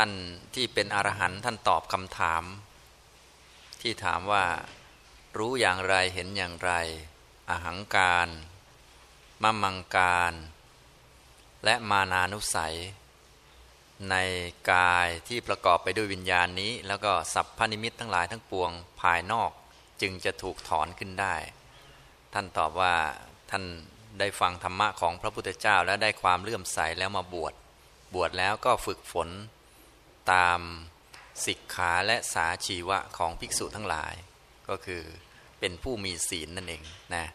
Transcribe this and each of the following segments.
ท่านที่เป็นอรหันต์ท่านตอบคำถาม ที่ถามว่า รู้อย่างไรเห็นอย่างไรอาหังการมัมมังการ และมานานุสัย ในกายที่ประกอบไปด้วยวิญญาณนี้ แล้วก็สัพพนิมิตทั้งหลายทั้งปวงภายนอกจึงจะถูกถอนขึ้นได้ ท่านตอบว่าท่านได้ฟังธรรมะของพระพุทธเจ้าและได้ความเลื่อมใสแล้วมาบวชบวชแล้วก็ฝึกฝน ตามสิกขาและสาชีวะของภิกษุทั้งหลาย ก็คือเป็นผู้มีศีลนั่นเองนะ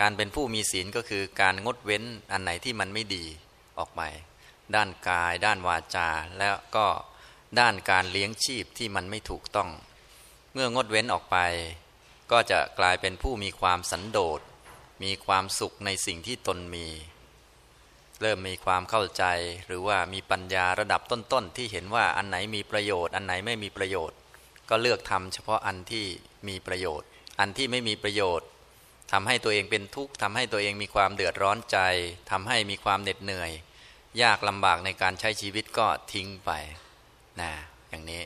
การเป็นผู้มีศีลก็คือการงดเว้นอันไหนที่มันไม่ดีออกไป ด้านกาย ด้านวาจา แล้วก็ด้านการเลี้ยงชีพที่มันไม่ถูกต้อง เมื่องดเว้นออกไป ก็จะกลายเป็นผู้มีความสันโดษมีความสุขในสิ่งที่ตนมี เริ่มมีความเข้าใจ หรือว่ามีปัญญาระดับต้นๆที่เห็นว่าอันไหนมีประโยชน์ อันไหนไม่มีประโยชน์ ก็เลือกทำเฉพาะอันที่มีประโยชน์ อันที่ไม่มีประโยชน์ทำให้ตัวเองเป็นทุกข์ทำให้ตัวเองมีความเดือดร้อนใจทำให้มีความเหน็ดเหนื่อย ยากลำบากในการใช้ชีวิตก็ทิ้งไปนะอย่างนี้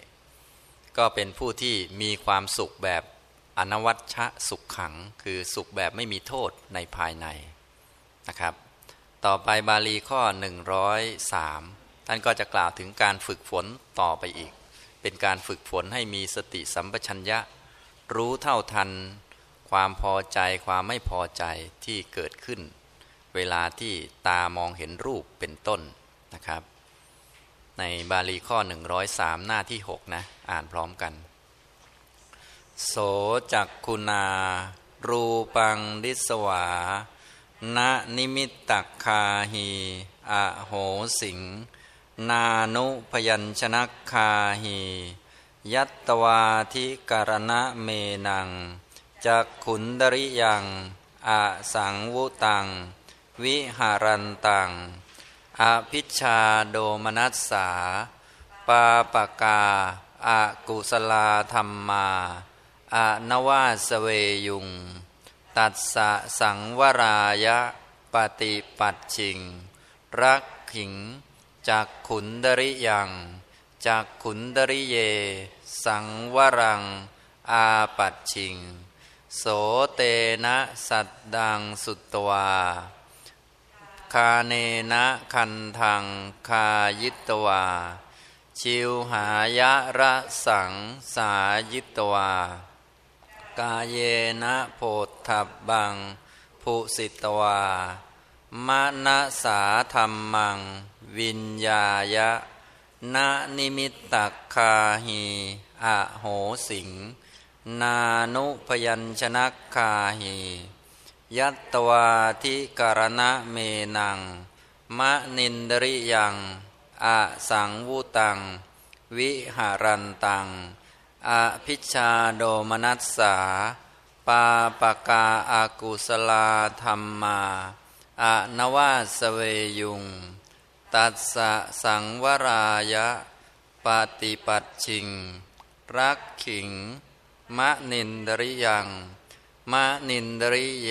ก็เป็นผู้ที่มีความสุขแบบอนวัชชะสุขขัง คือสุขแบบไม่มีโทษในภายในนะครับ ต่อไปบาลีข้อ 103 ท่านก็จะกล่าวถึงการฝึกฝนต่อไปอีก เป็นการฝึกฝนให้มีสติสัมปชัญญะ รู้เท่าทัน ความพอใจความไม่พอใจที่เกิดขึ้น เวลาที่ตามองเห็นรูปเป็นต้นนะครับ ในบาลีข้อ 103 หน้าที่ 6 นะ อ่านพร้อมกัน โสจักคุณา รูปังดิสวา ณนิมิตตคาหีอโหสิง นานุพยัญชนะคาหียัตตวาธิกรณะเมนังจักขุนดริยังอสังวุตัง วิหารันตังอาพิชาโดมนัสสา ปาปกาอากุสลาธรรมาอนวาสเวยุง ตัดสะสังวรายะปฏิปัดชิง รักขิงจากขุนดริยังจากขุนดริเย สังวรัง อาปัดชิง โสเตนะสัตดังสุตวา คาเนนะคันทังคายิตวา ชิวหายะระสังสายิตวา กาเยนะโพธับบัง ภูสิตวามะนะสาธรรมัง วิญญายะนะนิมิตตักคาหีอโหสิง นานุพยัญชนะคาหียัตวาทิกรณะเมนัง มะนินดริยังอะสังวุตัง วิหารันตัง อภิชาโดมนัสสา ปาปกาอากุสลาธรรมาอะนวาสเวยุง ตัสสะสังวรายะ ปฏิปัตชิง รักขิง มะนินดริยัง มะนินดริเย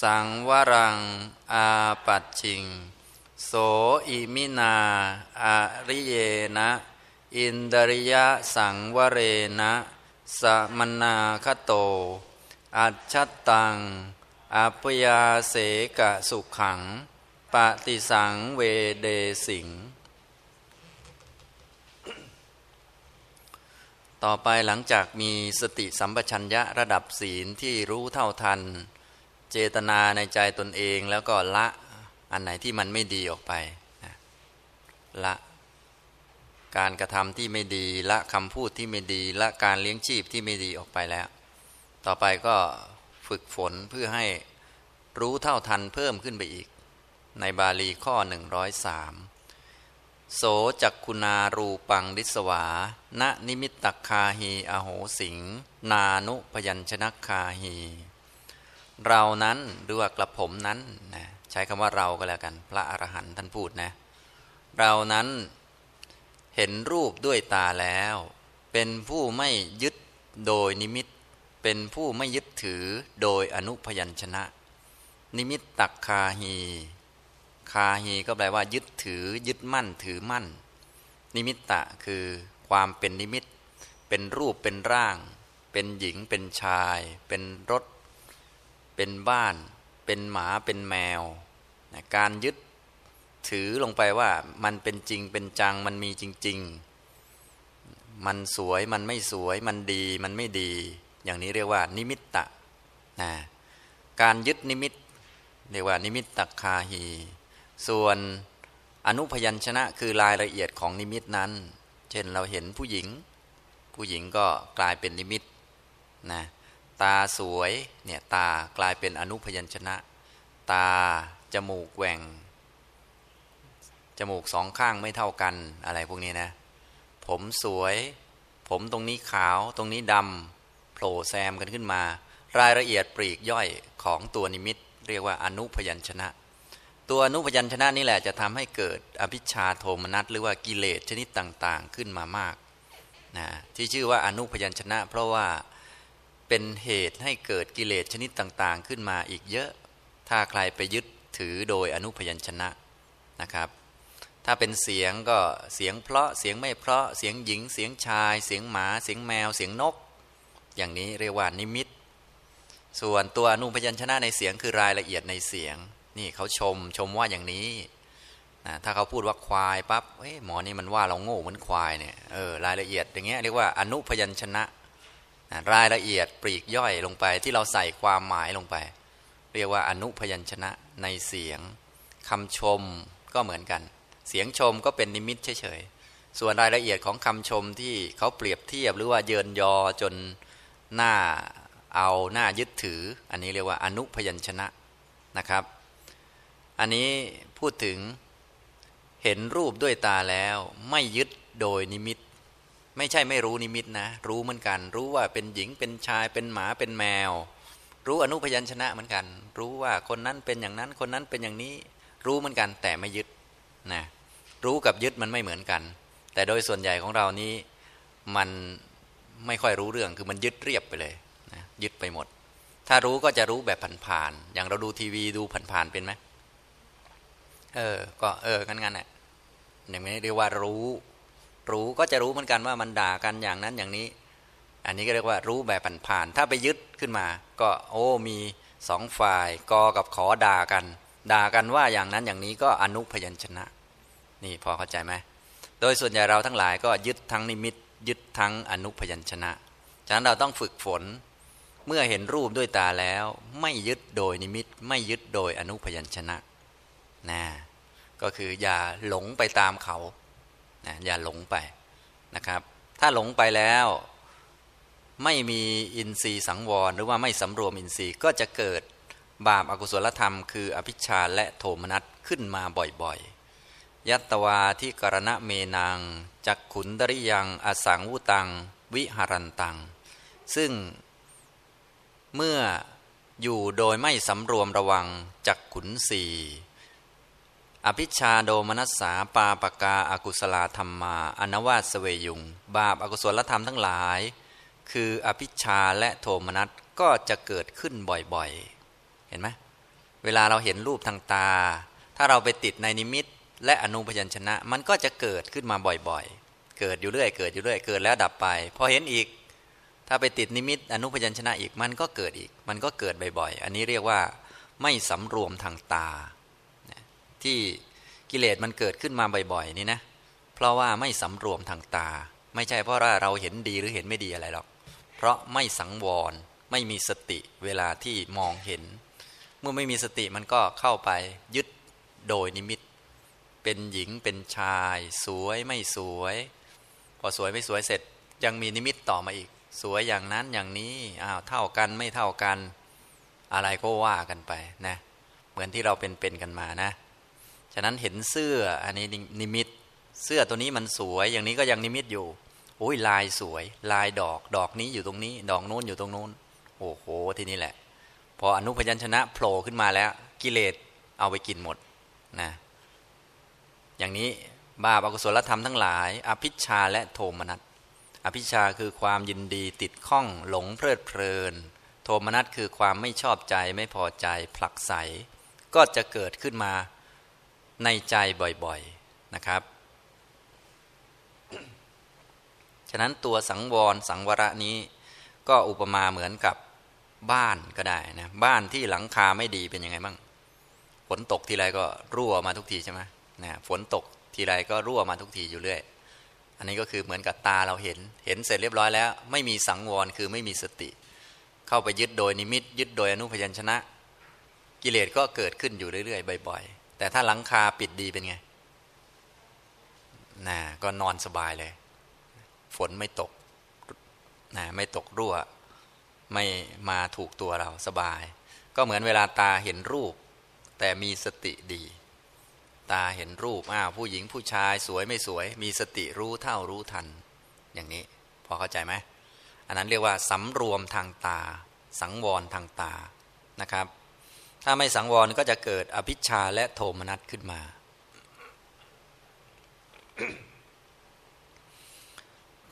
สังวรัง อาปัจจิง โสอิมินาอาริเยนะ อินดริยะสังวเรนะสมนาคโต อัจฉตัง อัปยาเสกะสุขัง ปฏิสังเวเดสิง ต่อไปหลังจากมีสติสัมปชัญญะระดับศีลที่รู้เท่าทัน เจตนาในใจตนเองแล้วก็ละอันไหนที่มันไม่ดีออกไป ละ การกระทำที่ไม่ดีละคำพูดที่ไม่ดีละการเลี้ยงชีพที่ไม่ดีออกไปแล้ว ต่อไปก็ฝึกฝนเพื่อให้รู้เท่าทันเพิ่มขึ้นไปอีก ในบาลีข้อ 103 โสจักคุณารูปังดิสวา ณนิมิตตคาหีอโหสิง นานุพยัญชนะคาหี เรานั้นหรือว่ากระผมนั้นนะใช้คำว่าเราก็แล้วกัน พระอรหันต์ท่านพูดนะ เรานั้น ห็นรูปด้วยตาแล้ว เป็นผู้ไม่ยึดโดยนิมิต เป็นผู้ไม่ยึดถือโดยอนุพยัญชนะ นิมิตตักคาหี คาฮีก็แปลว่า ยึดถือ ยึดมั่นถือมั่น นิมิตตะคือความเป็นนิมิต เป็นรูปเป็นร่าง เป็นหญิงเป็นชาย เป็นรถ เป็นบ้าน เป็นหมาเป็นแมว การยึด ถือลงไปว่ามันเป็นจริงเป็นจังมันมีจริง ๆ มันสวยมันไม่สวยมันดีมันไม่ดี อย่างนี้เรียกว่า นิมิตตะนะการยึดนิมิต เรียกว่า นิมิตตคาหี ส่วนอนุพยัญชนะคือรายละเอียดของนิมิตนั้น เช่นเราเห็นผู้หญิง ผู้หญิงก็กลายเป็นนิมิตนะตาสวยเนี่ยตากลายเป็นอนุพยัญชนะ ตา จมูกแหว่ง จมูกสองข้างไม่เท่ากันอะไรพวกนี้นะ ผมสวย ผมตรงนี้ขาวตรงนี้ดำโผล่แซมกันขึ้นมา รายละเอียดปลีกย่อยของตัวนิมิต เรียกว่าอนุพยัญชนะ ตัวอนุพยัญชนะนี่แหละจะทำให้เกิดอภิชาโทมนัสหรือว่ากิเลสชนิดต่างๆ ขึ้นมามากนะที่ชื่อว่าอนุพยัญชนะ เพราะว่าเป็นเหตุให้เกิดกิเลสชนิดต่างๆ ขึ้นมาอีกเยอะ ถ้าใครไปยึดถือโดยอนุพยัญชนะนะครับ ถ้าเป็นเสียงก็เสียงเพราะเสียงไม่เพราะเสียงหญิง เสียงชาย เสียงหมา เสียงแมว เสียงนก อย่างนี้เรียกว่านิมิต ส่วนตัวอนุพยัญชนะในเสียงคือรายละเอียดในเสียง นี่เขาชมชมว่าอย่างนี้นะถ้าเขาพูดว่าควายปั๊บเฮ้ยหมอนี่มันว่าเราโง่เหมือนควายเนี่ยเออรายละเอียดอย่างเงี้ยเรียกว่าอนุพยัญชนะนะรายละเอียดปลีกย่อยลงไปที่เราใส่ความหมายลงไป เรียกว่าอนุพยัญชนะในเสียงคำชมก็เหมือนกัน เสียงชมก็เป็นนิมิตเฉยๆส่วนรายละเอียดของคำชมที่เขาเปรียบเทียบหรือว่าเยินยอจนหน้าเอาหน้ายึดถือ อันนี้เรียกว่าอนุพยัญชนะนะครับ อันนี้พูดถึงเห็นรูปด้วยตาแล้วไม่ยึดโดยนิมิต ไม่ใช่ไม่รู้นิมิตนะ รู้เหมือนกัน รู้ว่าเป็นหญิงเป็นชายเป็นหมาเป็นแมว รู้อนุพยัญชนะเหมือนกัน รู้ว่าคนนั้นเป็นอย่างนั้นคนนั้นเป็นอย่างนี้ รู้เหมือนกันแต่ไม่ยึดนะ รู้กับยึดมันไม่เหมือนกัน แต่โดยส่วนใหญ่ของเรานี้มันไม่ค่อยรู้เรื่องคือมันยึดเรียบไปเลยนะยึดไปหมด ถ้ารู้ก็จะรู้แบบผ่านๆอย่างเราดูทีวีดูผ่านๆเป็นไหมเออ ก็เออกันงั้นแหละอย่างนี้เรียกว่ารู้ รู้ก็จะรู้เหมือนกันว่ามันด่ากันอย่างนั้นอย่างนี้ อันนี้ก็เรียกว่ารู้แบบผ่านๆถ้าไปยึดขึ้นมา ก็โอ้มีสองฝ่ายกอกับขอด่ากัน ด่ากันว่าอย่างนั้นอย่างนี้ก็อนุพยัญชนะ นี่พอเข้าใจไหมโดยส่วนใหญ่เราทั้งหลายก็ยึดทั้งนิมิต ยึดทั้งอนุพยัญชนะ ฉะนั้นเราต้องฝึกฝนเมื่อเห็นรูปด้วยตาแล้ว ไม่ยึดโดยนิมิต ไม่ยึดโดยอนุพยัญชนะนะก็คืออย่าหลงไปตามเขานะอย่าหลงไปนะครับ ถ้าหลงไปแล้วไม่มีอินทรีย์สังวร หรือว่าไม่สำรวมอินทรีย์ก็จะเกิดบาปอากุศลธรรม คืออภิชาและโทมนัสขึ้นมาบ่อย ยัตวาที่กรณะเมนังจักขุนดริยังอสังวุตัง วิหารันตัง ซึ่ง เมื่ออยู่โดยไม่สำรวมระวังจักขุนสีอภิชาโดมนัสสาปาปกาอากุศลธรรมมาอนวาสเวยุง บาปอากุศลธรรมทั้งหลาย คืออภิชาและโทมนัสก็จะเกิดขึ้นบ่อยๆ เห็นไหมเวลาเราเห็นรูปทางตา ถ้าเราไปติดในนิมิต และอนุพยัญชนะ มันก็จะเกิดขึ้นมาบ่อยๆ เกิดอยู่เรื่อยเกิดอยู่เรื่อยเกิดแล้วดับไปพอเห็นอีก ถ้าไปติดนิมิตอนุพยัญชนะอีกมันก็เกิดอีก มันก็เกิดบ่อยๆ อันนี้เรียกว่าไม่สำรวมทางตา ที่กิเลสมันเกิดขึ้นมาบ่อยๆ นี่นะ เพราะว่าไม่สำรวมทางตา ไม่ใช่เพราะว่าเราเห็นดีหรือเห็นไม่ดีอะไรหรอก เพราะไม่สังวรไม่มีสติเวลาที่มองเห็น เมื่อไม่มีสติมันก็เข้าไปยึดโดยนิมิต เป็นหญิงเป็นชาย สวยไม่สวย พอสวยไม่สวยเสร็จ ยังมีนิมิตต่อมาอีก สวยอย่างนั้นอย่างนี้อ้าวเท่ากันไม่เท่ากัน อะไรก็ว่ากันไปนะเหมือนที่เราเป็นเป็นกันมานะ ฉะนั้นเห็นเสื้ออันนี้นิมิต เสื้อตัวนี้มันสวยอย่างนี้ก็ยังนิมิตอยู่โอ้ยลายสวย ลายดอกดอกนี้อยู่ตรงนี้ ดอกโน้นอยู่ตรงโน้น โอ้โหที่นี่แหละ พออนุพยัญชนะโผล่ขึ้นมาแล้ว กิเลสเอาไปกินหมดนะ อย่างนี้บาปอกุศลธรรมทั้งหลาย อภิชาและโทมนัสอภิชาคือความยินดีติดข้องหลงเพลิดเพลิน โทมนัสคือความไม่ชอบใจไม่พอใจผลักไสก็จะเกิดขึ้นมาในใจบ่อยๆนะครับ ฉะนั้นตัวสังวรสังวรนี้ ก็อุปมาเหมือนกับบ้านก็ได้นะบ้านที่หลังคาไม่ดีเป็นยังไงบ้างฝนตกทีไรก็รั่วมาทุกทีใช่ไหม นะฝนตกทีไรก็รั่วมาทุกทีอยู่เรื่อย อันนี้ก็คือเหมือนกับตาเราเห็น เห็นเสร็จเรียบร้อยแล้ว ไม่มีสังวรคือไม่มีสติ เข้าไปยึดโดยนิมิต ยึดโดยอนุพยัญชนะ กิเลสก็เกิดขึ้นอยู่เรื่อยๆบ่อยๆ แต่ถ้าหลังคาปิดดีเป็นไงนะก็นอนสบายเลย ฝนไม่ตกนะไม่ตกรั่ว ไม่มาถูกตัวเราสบาย ก็เหมือนเวลาตาเห็นรูป แต่มีสติดี ตาเห็นรูปอ้าวผู้หญิงผู้ชายสวยไม่สวย มีสติรู้เท่ารู้ทัน อย่างนี้พอเข้าใจไหมอันนั้นเรียกว่าสำรวมทางตา สังวรทางตานะครับ ถ้าไม่สังวรก็จะเกิดอภิชาและโทมนัสขึ้นมา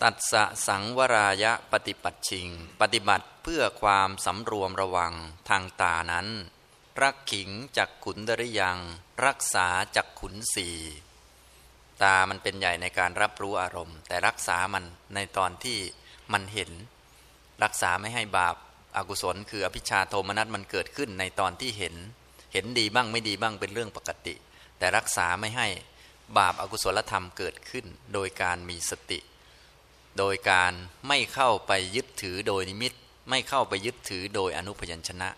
ตัดสะสังวรายะปฏิปัติชิง ปฏิบัติเพื่อความสำรวมระวังทางตานั้น รักขิงจักขุนดริยัง รักษาจักขุนสีตามันเป็นใหญ่ในการรับรู้อารมณ์ แต่รักษามันในตอนที่มันเห็น รักษาไม่ให้บาปอากุศล คืออภิชาโทมนัสมันเกิดขึ้นในตอนที่เห็น เห็นดีบ้างไม่ดีบ้างเป็นเรื่องปกติ แต่รักษาไม่ให้บาปอากุศลธรรมเกิดขึ้น โดยการมีสติ โดยการไม่เข้าไปยึดถือโดยนิมิต ไม่เข้าไปยึดถือโดยอนุพยัญชนะ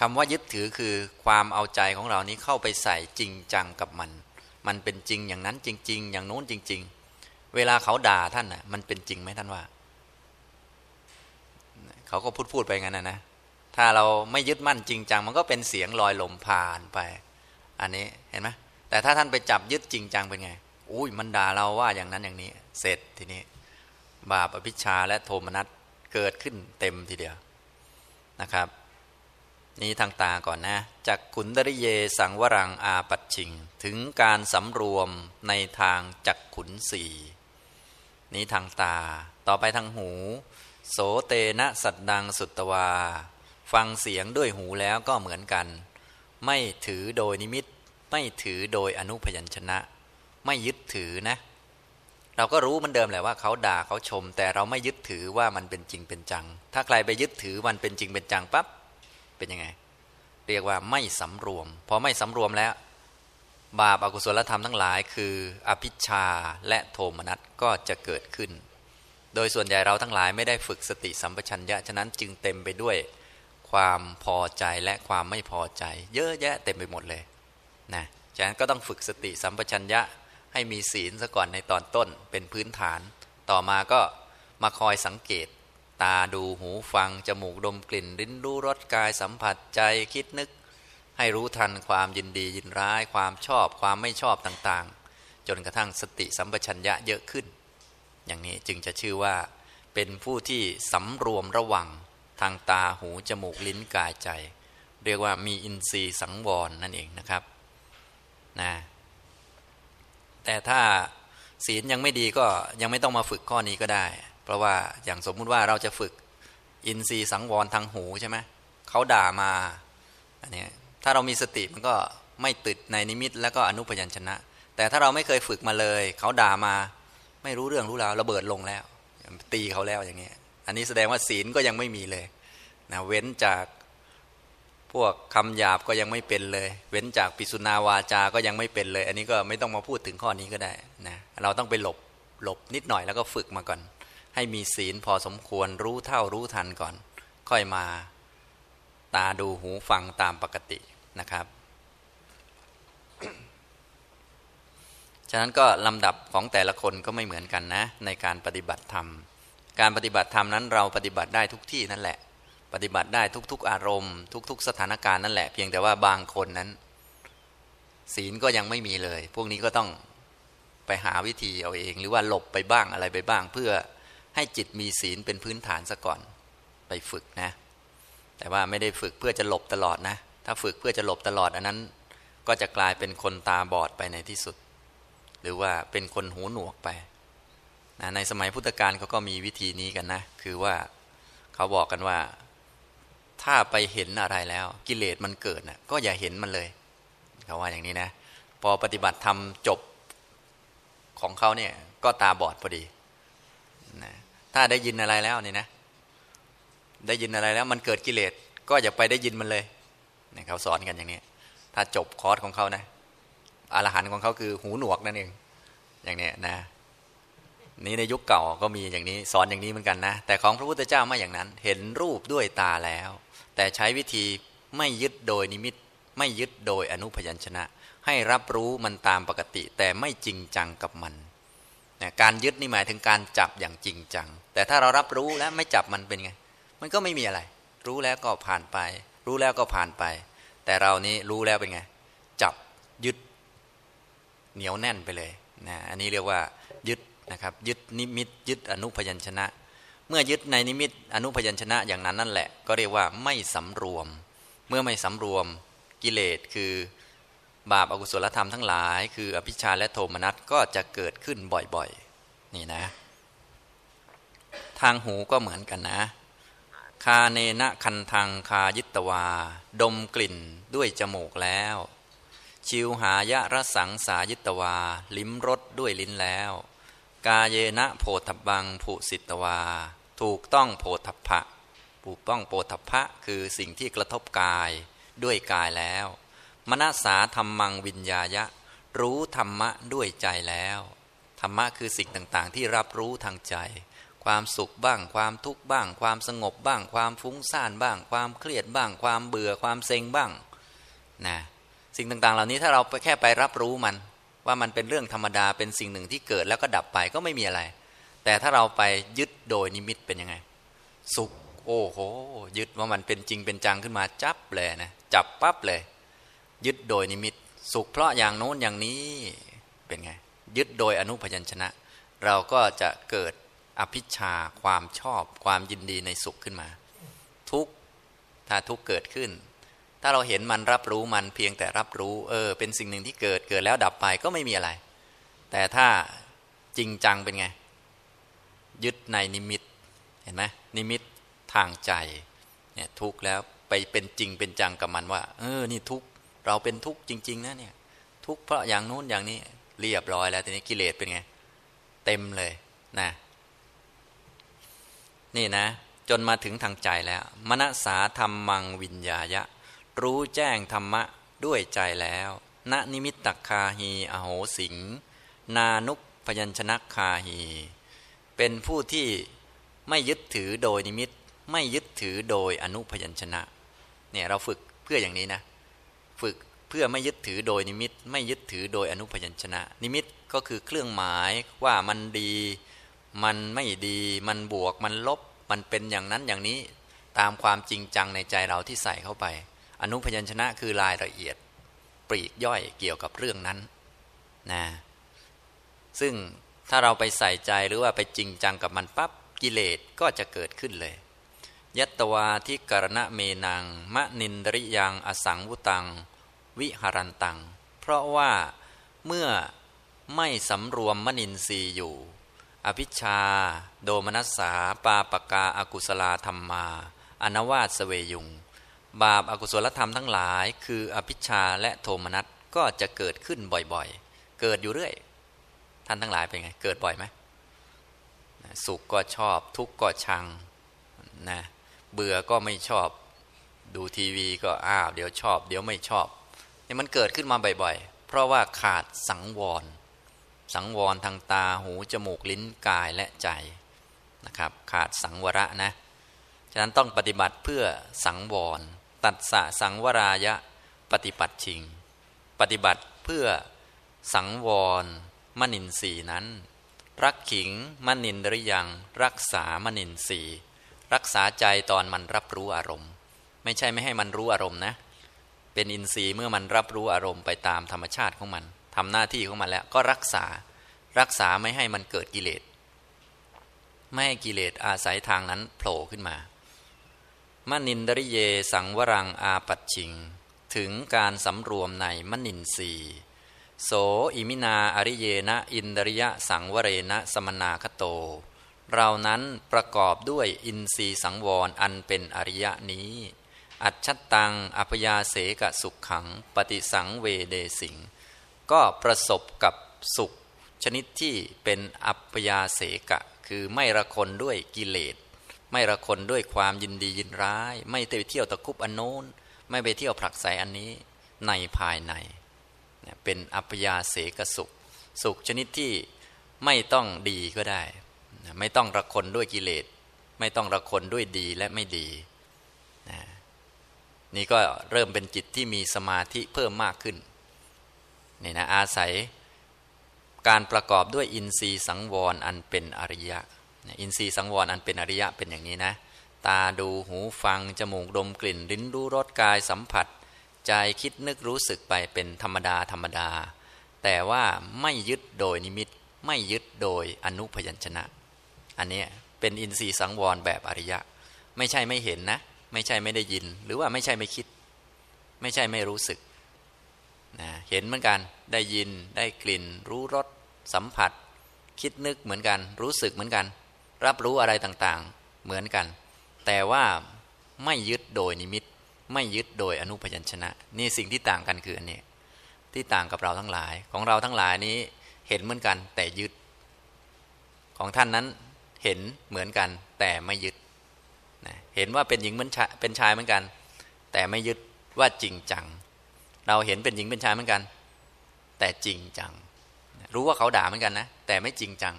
คำว่ายึดถือคือความเอาใจของเรานี้เข้าไปใส่จริงจังกับมัน มันเป็นจริงอย่างนั้นจริง ๆ อย่างโน้นจริง ๆ เวลาเขาด่าท่านน่ะ มันเป็นจริงไหมท่านว่า เขาก็พูดพูดไปงั้นนะนะ ถ้าเราไม่ยึดมั่นจริงจัง มันก็เป็นเสียงลอยลมผ่านไป อันนี้เห็นไหมแต่ถ้าท่านไปจับยึดจริงจังเป็นไง อุ้ยมันด่าเราว่าอย่างนั้นอย่างนี้ เสร็จทีนี้ บาปอภิชาและโทมนัสเกิดขึ้นเต็มทีเดียวนะครับ นี้ทางตาก่อนนะจากขุนดริเยสังวรังอาปัดชิง ถึงการสำรวมในทางจักขุนสีนี้ทางตา ต่อไปทางหู โสเตนะสัตดังสุตวา ฟังเสียงด้วยหูแล้วก็เหมือนกัน ไม่ถือโดยนิมิต ไม่ถือโดยอนุพยัญชนะ ไม่ยึดถือนะ เราก็รู้มันเดิมแหละว่าเขาด่าเขาชม แต่เราไม่ยึดถือว่ามันเป็นจริงเป็นจัง ถ้าใครไปยึดถือมันเป็นจริงเป็นจังปับ๊บ เป็นยังไง เรียกว่าไม่สำรวม พอไม่สำรวมแล้ว บาปอากุศลธรรมทั้งหลาย คืออภิชาและโทมนัสก็จะเกิดขึ้น โดยส่วนใหญ่เราทั้งหลายไม่ได้ฝึกสติสัมปชัญญะฉะนั้นจึงเต็มไปด้วย ความพอใจและความไม่พอใจ เยอะแยะเต็มไปหมดเลยนะฉะนั้นก็ต้องฝึกสติสัมปชัญญะให้มีศีลซะก่อนในตอนต้นเป็นพื้นฐาน ต่อมาก็มาคอยสังเกต ตาดูหูฟัง จมูกดมกลิ่นลิ้นรู้รสกายสัมผัสใจคิดนึก ให้รู้ทันความยินดียินร้าย ความชอบความไม่ชอบต่างๆ จนกระทั่งสติสัมปชัญญะเยอะขึ้น อย่างนี้จึงจะชื่อว่า เป็นผู้ที่สำรวมระวังทางตาหูจมูกลิ้นกายใจ เรียกว่ามีอินทรีย์สังวรนนั่นเองนะครับนะแต่ถ้าศีลยังไม่ดีก็ยังไม่ต้องมาฝึกข้อนี้ก็ได้ ราะว่าอย่างสมมุติว่าเราจะฝึกอินทรีย์สังวรทางหูใช่ไหมเขาด่ามาอันนี้ถ้าเรามีสติมันก็ไม่ติดในนิมิต แล้วก็อนุพยัญชนะ แต่ถ้าเราไม่เคยฝึกมาเลย เขาด่ามาไม่รู้เรื่องรู้ราวระเบิดลงแล้ว ตีเขาแล้วอย่างเงี้ยอันนี้แสดงว่าศีลก็ยังไม่มีเลยนะเว้นจากพวกคำหยาบก็ยังไม่เป็นเลย เว้นจากปิสุนาวาจาก็ยังไม่เป็นเลย อันนี้ก็ไม่ต้องมาพูดถึงข้อนี้ก็ได้นะเราต้องไปหลบหลบนิดหน่อยแล้วก็ฝึกมาก่อน ให้มีศีลพอสมควรรู้เท่ารู้ทันก่อน ค่อยมาตาดูหูฟังตามปกตินะครับ ฉะนั้นก็ลำดับของแต่ละคนก็ไม่เหมือนกันนะ ในการปฏิบัติธรรม การปฏิบัติธรรมนั้นเราปฏิบัติได้ทุกที่นั่นแหละ ปฏิบัติได้ทุก ๆ อารมณ์ ทุก ๆ สถานการณ์นั่นแหละ เพียงแต่ว่าบางคนนั้น ศีลก็ยังไม่มีเลย พวกนี้ก็ต้องไปหาวิธีเอาเอง หรือว่าหลบไปบ้างอะไรไปบ้างเพื่อ ให้จิตมีศีลเป็นพื้นฐานซะก่อนไปฝึกนะ แต่ว่าไม่ได้ฝึกเพื่อจะหลบตลอดนะ ถ้าฝึกเพื่อจะหลบตลอดอันนั้น ก็จะกลายเป็นคนตาบอดไปในที่สุด หรือว่าเป็นคนหูหนวกไปนะในสมัยพุทธกาลเขาก็มีวิธีนี้กันนะ คือว่าเขาบอกกันว่า ถ้าไปเห็นอะไรแล้ว กิเลสมันเกิดนะก็อย่าเห็นมันเลยเขาว่าอย่างนี้นะ พอปฏิบัติทำจบของเขาเนี่ยก็ตาบอดพอดีนะ ถ้าได้ยินอะไรแล้วนี่นะ ได้ยินอะไรแล้ว มันเกิดกิเลสก็อย่าไปได้ยินมันเลยเนี่ยเขาสอนกันอย่างนี้ ถ้าจบคอร์สของเขานะอรหันต์ของเขาคือหูหนวกนั่นเอง อย่างนี้นะ นี้ในยุคเก่าก็มีอย่างนี้ สอนอย่างนี้เหมือนกันนะ แต่ของพระพุทธเจ้าไม่อย่างนั้น เห็นรูปด้วยตาแล้ว แต่ใช้วิธีไม่ยึดโดยนิมิต ไม่ยึดโดยอนุพยัญชนะ ให้รับรู้มันตามปกติ แต่ไม่จริงจังกับมัน นะการยึดนี่หมายถึงการจับอย่างจริงจัง แต่ถ้าเรารับรู้แล้วไม่จับมันเป็นไง มันก็ไม่มีอะไร รู้แล้วก็ผ่านไป รู้แล้วก็ผ่านไป แต่เรานี้รู้แล้วเป็นไง จับยึดเหนียวแน่นไปเลยนะอันนี้เรียกว่ายึดนะครับ ยึดนิมิต ยึดอนุพยัญชนะ เมื่อยึดในนิมิตอนุพยัญชนะอย่างนั้นนั่นแหละ ก็เรียกว่าไม่สำรวม เมื่อไม่สำรวมกิเลสคือ บาปอากุศลธรรมทั้งหลาย คืออภิชาและโทมนัสก็จะเกิดขึ้นบ่อยๆ นี่นะ ทางหูก็เหมือนกันนะ คาเนนะคันทังคายิตวา ดมกลิ่นด้วยจมูกแล้ว ชิวหายะรสังสายิตวา ลิ้มรสด้วยลิ้นแล้ว กาเยนะโพธบังผุสิตวา ถูกต้องโพธพะถูกต้องโพธพะคือสิ่งที่กระทบกายด้วยกายแล้ว มณสาธรรมังวิญญาญะรู้ธรรมะด้วยใจแล้ว ธรรมะคือสิ่งต่างๆ ที่รับรู้ทางใจ ความสุขบ้าง ความทุกข์บ้าง ความสงบบ้าง ความฟุ้งซ่านบ้าง ความเครียดบ้าง ความเบื่อความเซ็งบ้างนะสิ่งต่างๆ เหล่านี้ถ้าเราแค่ไปรับรู้มัน ว่ามันเป็นเรื่องธรรมดาเป็นสิ่งหนึ่งที่เกิดแล้วก็ดับไปก็ไม่มีอะไร แต่ถ้าเราไปยึดโดยนิมิตเป็นยังไง สุขโอ้โห ยึดว่ามันเป็นจริงเป็นจังขึ้นมาจับเลยนะจับปั๊บเลย ยึดโดยนิมิต สุขเพราะอย่างโน้นอย่างนี้เป็นไง ยึดโดยอนุพยัญชนะ เราก็จะเกิดอภิชาความชอบความยินดีในสุขขึ้นมา ทุกถ้าทุกเกิดขึ้น ถ้าเราเห็นมันรับรู้มันเพียงแต่รับรู้ เออ เป็นสิ่งหนึ่งที่เกิดเกิดแล้วดับไปก็ไม่มีอะไร แต่ถ้าจริงจังเป็นไง ยึดในนิมิตเห็นไหมนิมิตทางใจเนี่ยทุกแล้วไปเป็นจริงเป็นจังกับมันว่า เออ นี่ทุก เราเป็นทุกข์จริง ๆ นะเนี่ย ทุกข์เพราะอย่างโน้นอย่างนี้ เรียบร้อยแล้วทีนี้กิเลสเป็นไง เต็มเลยนะ นี่นะ จนมาถึงทางใจแล้ว มณสาธรรมังวิญญาญะรู้แจ้งธรรมะด้วยใจแล้วณนิมิตตคาหีอโหสิง นานุพยัญชนะคาหี เป็นผู้ที่ไม่ยึดถือโดยนิมิต ไม่ยึดถือโดยอนุพยัญชนะ เนี่ยเราฝึกเพื่ออย่างนี้นะ ฝึกเพื่อไม่ยึดถือโดยนิมิต ไม่ยึดถือโดยอนุพยัญชนะ นิมิตก็คือเครื่องหมายว่ามันดี มันไม่ดี มันบวกมันลบ มันเป็นอย่างนั้นอย่างนี้ตามความจริงจังในใจเราที่ใส่เข้าไป อนุพยัญชนะคือรายละเอียดปรีกย่อยเกี่ยวกับเรื่องนั้นนะซึ่งถ้าเราไปใส่ใจหรือว่าไปจริงจังกับมันปับ๊บกิเลสก็จะเกิดขึ้นเลยยัตวาทิกรณะเมนัง มะนินริยัง อสังวุตัง วิหารันตัง เพราะว่าเมื่อไม่สำรวมมนินทรีย์อยู่ อภิชา โดมนัสสา ปาปกาอากุศลาธรรมมา อนวาสเวยุง บาปอากุศลธรรมทั้งหลาย คืออภิชาและโทมนัสก็จะเกิดขึ้นบ่อยๆ เกิดอยู่เรื่อย ท่านทั้งหลายเป็นไง เกิดบ่อยไหมสุขก็ชอบ ทุกข์ก็ชังนะเบื่อก็ไม่ชอบ ดูทีวีก็อ้าว เดี๋ยวชอบ เดี๋ยวไม่ชอบ นี่มันเกิดขึ้นมาบ่อยๆ เพราะว่าขาดสังวร สังวรทางตาหูจมูกลิ้นกายและใจนะครับขาดสังวระนะฉะนั้นต้องปฏิบัติเพื่อสังวร ตัดสะสังวรายะปฏิบัติชิง ปฏิบัติเพื่อสังวรมนินสีนั้น รักขิงมนินหรือยังรักษามนินสีรักษาใจตอนมันรับรู้อารมณ์ ไม่ใช่ไม่ให้มันรู้อารมณ์นะ เป็นอินทรีย์เมื่อมันรับรู้อารมณ์ไปตามธรรมชาติของมันทำหน้าที่ของมันแล้วก็รักษารักษาไม่ให้มันเกิดกิเลสไม่ให้กิเลสอาศัยทางนั้นโผล่ขึ้นมามนินทริเยสังวรังอาปัชชติ ถึงการสำรวมในมนินทรีย์ โสอิมินาอริเยนะอินทริยะสังวเรนะสมันนาคโต เรานั้นประกอบด้วยอินทรีสังวรอันเป็นอริยะนี้ อัจฉตังอัพยาเสกสุขขัง ปฏิสังเวเดสิง ก็ประสบกับสุข ชนิดที่เป็นอัพยาเสกะ คือไม่ระคนด้วยกิเลส ไม่ระคนด้วยความยินดียินร้าย ไม่ไปเที่ยวตะคุบอันโน้น ไม่ไปเที่ยวผลักไสอันนี้ในภายใน เป็นอัปยาเสกสุข สุขชนิดที่ไม่ต้องดีก็ได้ ไม่ต้องระคนด้วยกิเลส ไม่ต้องระคนด้วยดีและไม่ดี นี่ก็เริ่มเป็นจิตที่มีสมาธิเพิ่มมากขึ้นนี่นะอาศัยการประกอบด้วยอินทรีย์สังวรอันเป็นอริยะ อินทรีย์สังวรอันเป็นอริยะเป็นอย่างนี้นะ ตาดูหูฟัง จมูกดมกลิ่น ลิ้นรู้รสกายสัมผัส ใจคิดนึกรู้สึกไปเป็นธรรมดาธรรมดา แต่ว่าไม่ยึดโดยนิมิต ไม่ยึดโดยอนุพยัญชนะ อันนี้เป็นอินทรีย์สังวรแบบอริยะ ไม่ใช่ไม่เห็นนะ ไม่ใช่ไม่ได้ยิน หรือว่าไม่ใช่ไม่คิด ไม่ใช่ไม่รู้สึกนะเห็นเหมือนกัน ได้ยินได้กลิ่น รู้รสสัมผัส คิดนึกเหมือนกัน รู้สึกเหมือนกัน รับรู้อะไรต่างๆ เหมือนกัน แต่ว่าไม่ยึดโดยนิมิต ไม่ยึดโดยอนุพยัญชนะ นี่สิ่งที่ต่างกันคืออันนี้ที่ต่างกับเราทั้งหลายของเราทั้งหลายนี้เห็นเหมือนกัน แต่ยึด ของท่านนั้นเห็นเหมือนกันแต่ไม่ยึด นะเห็นว่าเป็นหญิงเป็นชายเหมือนกัน แต่ไม่ยึดว่าจริงจัง เราเห็นเป็นหญิงเป็นชายเหมือนกัน แต่จริงจัง รู้ว่าเขาด่าเหมือนกันนะแต่ไม่จริงจัง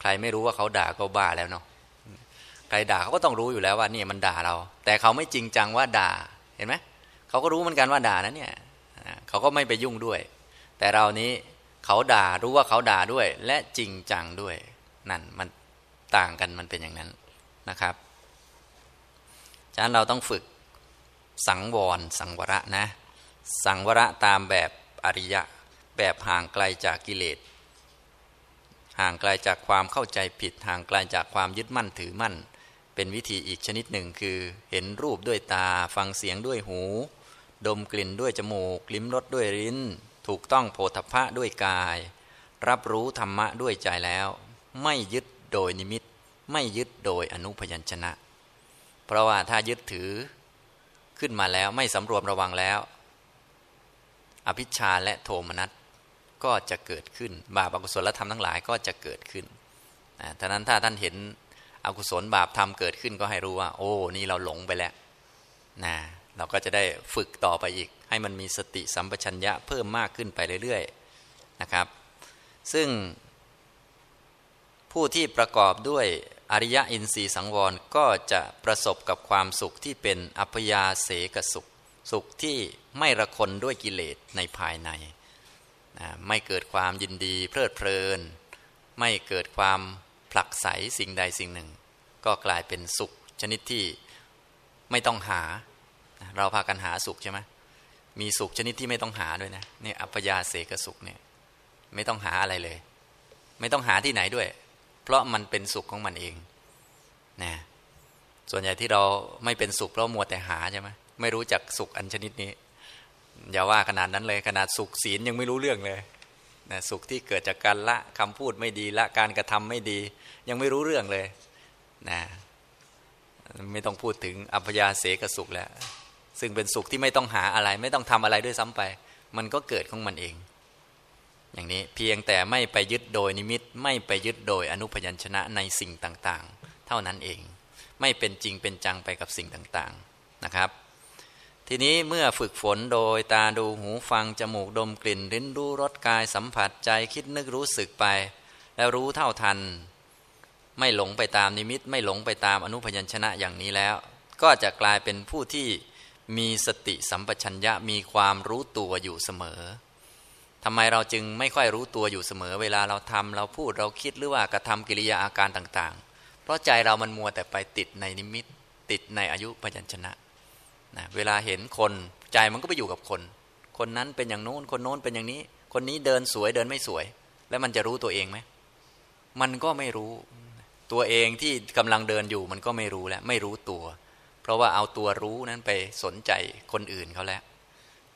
ใครไม่รู้ว่าเขาด่าก็บ้าแล้วเนาะใครด่าเขาก็ต้องรู้อยู่แล้วว่านี่มันด่าเรา แต่เขาไม่จริงจังว่าด่าเห็นไหมเขาก็รู้เหมือนกันว่าด่านะเนี่ยเขาก็ไม่ไปยุ่งด้วย แต่เรานี้เขาด่ารู้ว่าเขาด่าด้วย และจริงจังด้วยนั่นมันต่างกันมันเป็นอย่างนั้นนะครับ ฉะนั้นเราต้องฝึกสังวร สังวระนะ สังวระตามแบบอริยะ แบบห่างไกลจากกิเลส ห่างไกลจากความเข้าใจผิด ห่างไกลจากความยึดมั่นถือมั่น เป็นวิธีอีกชนิดหนึ่งคือเห็นรูปด้วยตา ฟังเสียงด้วยหู ดมกลิ่นด้วยจมูก ลิ้มรสด้วยลิ้น ถูกต้องโพธพะด้วยกาย รับรู้ธรรมะด้วยใจแล้ว ไม่ยึดโดยนิมิต ไม่ยึดโดยอนุพยัญชนะ เพราะว่าถ้ายึดถือขึ้นมาแล้วไม่สำรวมระวังแล้ว อภิชาและโทมนัสก็จะเกิดขึ้น บาปอกุศลธรรมทั้งหลายก็จะเกิดขึ้นท่านั้นถ้าท่านเห็นอกุศลบาปธรรมเกิดขึ้นก็ให้รู้ว่า โอ้ นี่เราหลงไปแล้วนะเราก็จะได้ฝึกต่อไปอีก ให้มันมีสติสัมปชัญญะเพิ่มมากขึ้นไปเรื่อยๆนะครับ ซึ่งผู้ที่ประกอบด้วย อริยอินทรีย์สังวรก็จะประสบกับความสุขที่เป็นอัพยาเสกสุข สุขที่ไม่ระคนด้วยกิเลสในภายในนะไม่เกิดความยินดีเพลิดเพลิน ไม่เกิดความผลักไสสิ่งใดสิ่งหนึ่ง ก็กลายเป็นสุขชนิดที่ไม่ต้องหา เราพากันหาสุขใช่ไหมมีสุขชนิดที่ไม่ต้องหาด้วยนะนี่อัปยาเสกสุขเนี่ยไม่ต้องหาอะไรเลย ไม่ต้องหาที่ไหนด้วย เพราะมันเป็นสุขของมันเองนะส่วนใหญ่ที่เราไม่เป็นสุขเพราะมัวแต่หาใช่ไหมไม่รู้จักสุขอันชนิดนี้ อย่าว่าขนาดนั้นเลยขนาดสุขศีลยังไม่รู้เรื่องเลยนะสุขที่เกิดจากการละคำพูดไม่ดีละการกระทำไม่ดี ยังไม่รู้เรื่องเลยนะไม่ต้องพูดถึงอัพยาเสกสุขแล้ว ซึ่งเป็นสุขที่ไม่ต้องหาอะไร ไม่ต้องทำอะไรด้วยซ้ำไป มันก็เกิดของมันเอง อย่างนี้เพียงแต่ไม่ไปยึดโดยนิมิต ไม่ไปยึดโดยอนุพยัญชนะในสิ่งต่างๆ เท่านั้นเอง ไม่เป็นจริงเป็นจังไปกับสิ่งต่างๆนะครับ ทีนี้เมื่อฝึกฝนโดยตาดูหูฟังจมูกดมกลิ่นลิ้นรู้รสกายสัมผัสใจคิดนึกรู้สึกไป แล้วรู้เท่าทัน ไม่หลงไปตามนิมิต ไม่หลงไปตามอนุพยัญชนะอย่างนี้แล้ว ก็จะกลายเป็นผู้ที่มีสติสัมปชัญญะมีความรู้ตัวอยู่เสมอ ทำไมเราจึงไม่ค่อยรู้ตัวอยู่เสมอ เวลาเราทำเราพูดเราคิดหรือว่ากระทำกิริยาอาการต่างๆ เพราะใจเรามันมัวแต่ไปติดในนิมิต ติดในอายุพยัญชนะนะเวลาเห็นคนใจมันก็ไปอยู่กับคน คนนั้นเป็นอย่างโน้น คนโน้นเป็นอย่างนี้ คนนี้เดินสวยเดินไม่สวย แล้วมันจะรู้ตัวเองไหมมันก็ไม่รู้ ตัวเองที่กำลังเดินอยู่มันก็ไม่รู้แล้ว ไม่รู้ตัว เพราะว่าเอาตัวรู้นั้นไปสนใจคนอื่นเขาแล้ว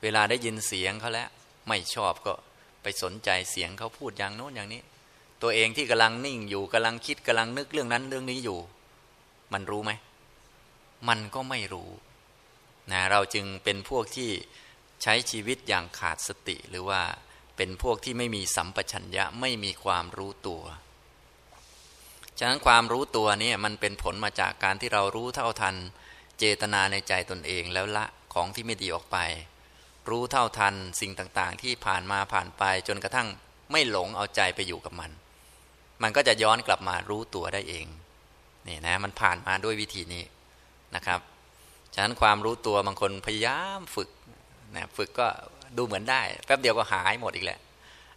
เวลาได้ยินเสียงเขาแล้ว ไม่ชอบก็ไปสนใจเสียงเขาพูดอย่างโน้นอย่างนี้ ตัวเองที่กำลังนิ่งอยู่กำลังคิดกำลังนึกเรื่องนั้นเรื่องนี้อยู่ มันรู้ไหมมันก็ไม่รู้นะเราจึงเป็นพวกที่ใช้ชีวิตอย่างขาดสติหรือว่าเป็นพวกที่ไม่มีสัมปชัญญะไม่มีความรู้ตัว ฉะนั้นความรู้ตัวนี่มันเป็นผลมาจากการที่เรารู้เท่าทัน เจตนาในใจตนเองแล้วละของที่ไม่ดีออกไป รู้เท่าทันสิ่งต่างๆ ที่ผ่านมาผ่านไปจนกระทั่งไม่หลงเอาใจไปอยู่กับมัน มันก็จะย้อนกลับมารู้ตัวได้เองนี่นะมันผ่านมาด้วยวิธีนี้นะครับฉะนั้นความรู้ตัวบางคนพยายามฝึกนะฝึกก็ดูเหมือนได้ แป๊บเดียวก็หายหมดอีกแหละ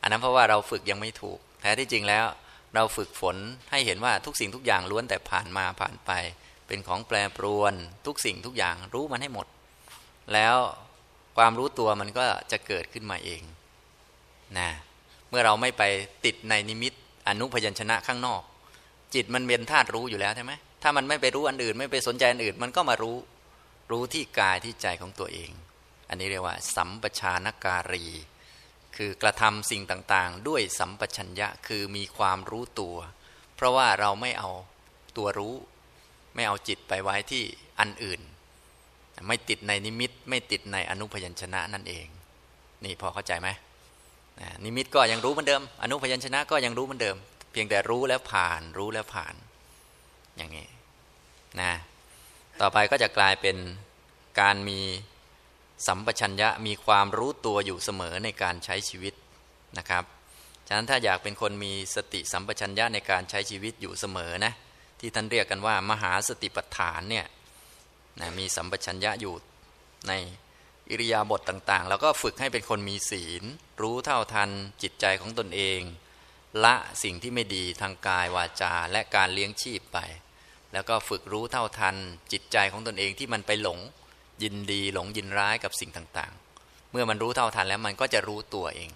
อันนั้นเพราะว่าเราฝึกยังไม่ถูกแท้ที่จริงแล้ว เราฝึกฝนให้เห็นว่าทุกสิ่งทุกอย่างล้วนแต่ผ่านมาผ่านไป เป็นของแปรปรวน ทุกสิ่งทุกอย่างรู้มันให้หมด แล้ว ความรู้ตัวมันก็จะเกิดขึ้นมาเองนะเมื่อเราไม่ไปติดในนิมิตอนุพยัญชนะข้างนอก จิตมันเป็นธาตุรู้อยู่แล้วใช่ไหมถ้ามันไม่ไปรู้อันอื่น ไม่ไปสนใจอันอื่น มันก็มารู้รู้ที่กายที่ใจของตัวเอง อันนี้เรียกว่า สัมปชานการี คือกระทำสิ่งต่างๆ ด้วยสัมปชัญญะคือมีความรู้ตัว เพราะว่าเราไม่เอาตัวรู้ ไม่เอาจิตไปไว้ที่อันอื่น ไม่ติดในนิมิต ไม่ติดในอนุพยัญชนะนั่นเอง นี่พอเข้าใจไหมนิมิตก็ยังรู้เหมือนเดิม อนุพยัญชนะก็ยังรู้เหมือนเดิม เพียงแต่รู้แล้วผ่านรู้แล้วผ่าน อย่างนี้นะต่อไปก็จะกลายเป็นการมีสัมปชัญญะมีความรู้ตัวอยู่เสมอในการใช้ชีวิตนะครับฉะนั้นถ้าอยากเป็นคนมีสติสัมปชัญญะในการใช้ชีวิตอยู่เสมอนะที่ท่านเรียกกันว่า มหาสติปัฏฐานเนี่ย นะมีสัมปชัญญะอยู่ในอิริยาบถต่างๆ แล้วก็ฝึกให้เป็นคนมีศีล รู้เท่าทันจิตใจของตนเอง ละสิ่งที่ไม่ดีทางกายวาจาและการเลี้ยงชีพไป แล้วก็ฝึกรู้เท่าทันจิตใจของตนเองที่มันไปหลง ยินดีหลงยินร้ายกับสิ่งต่างๆ เมื่อมันรู้เท่าทันแล้วมันก็จะรู้ตัวเอง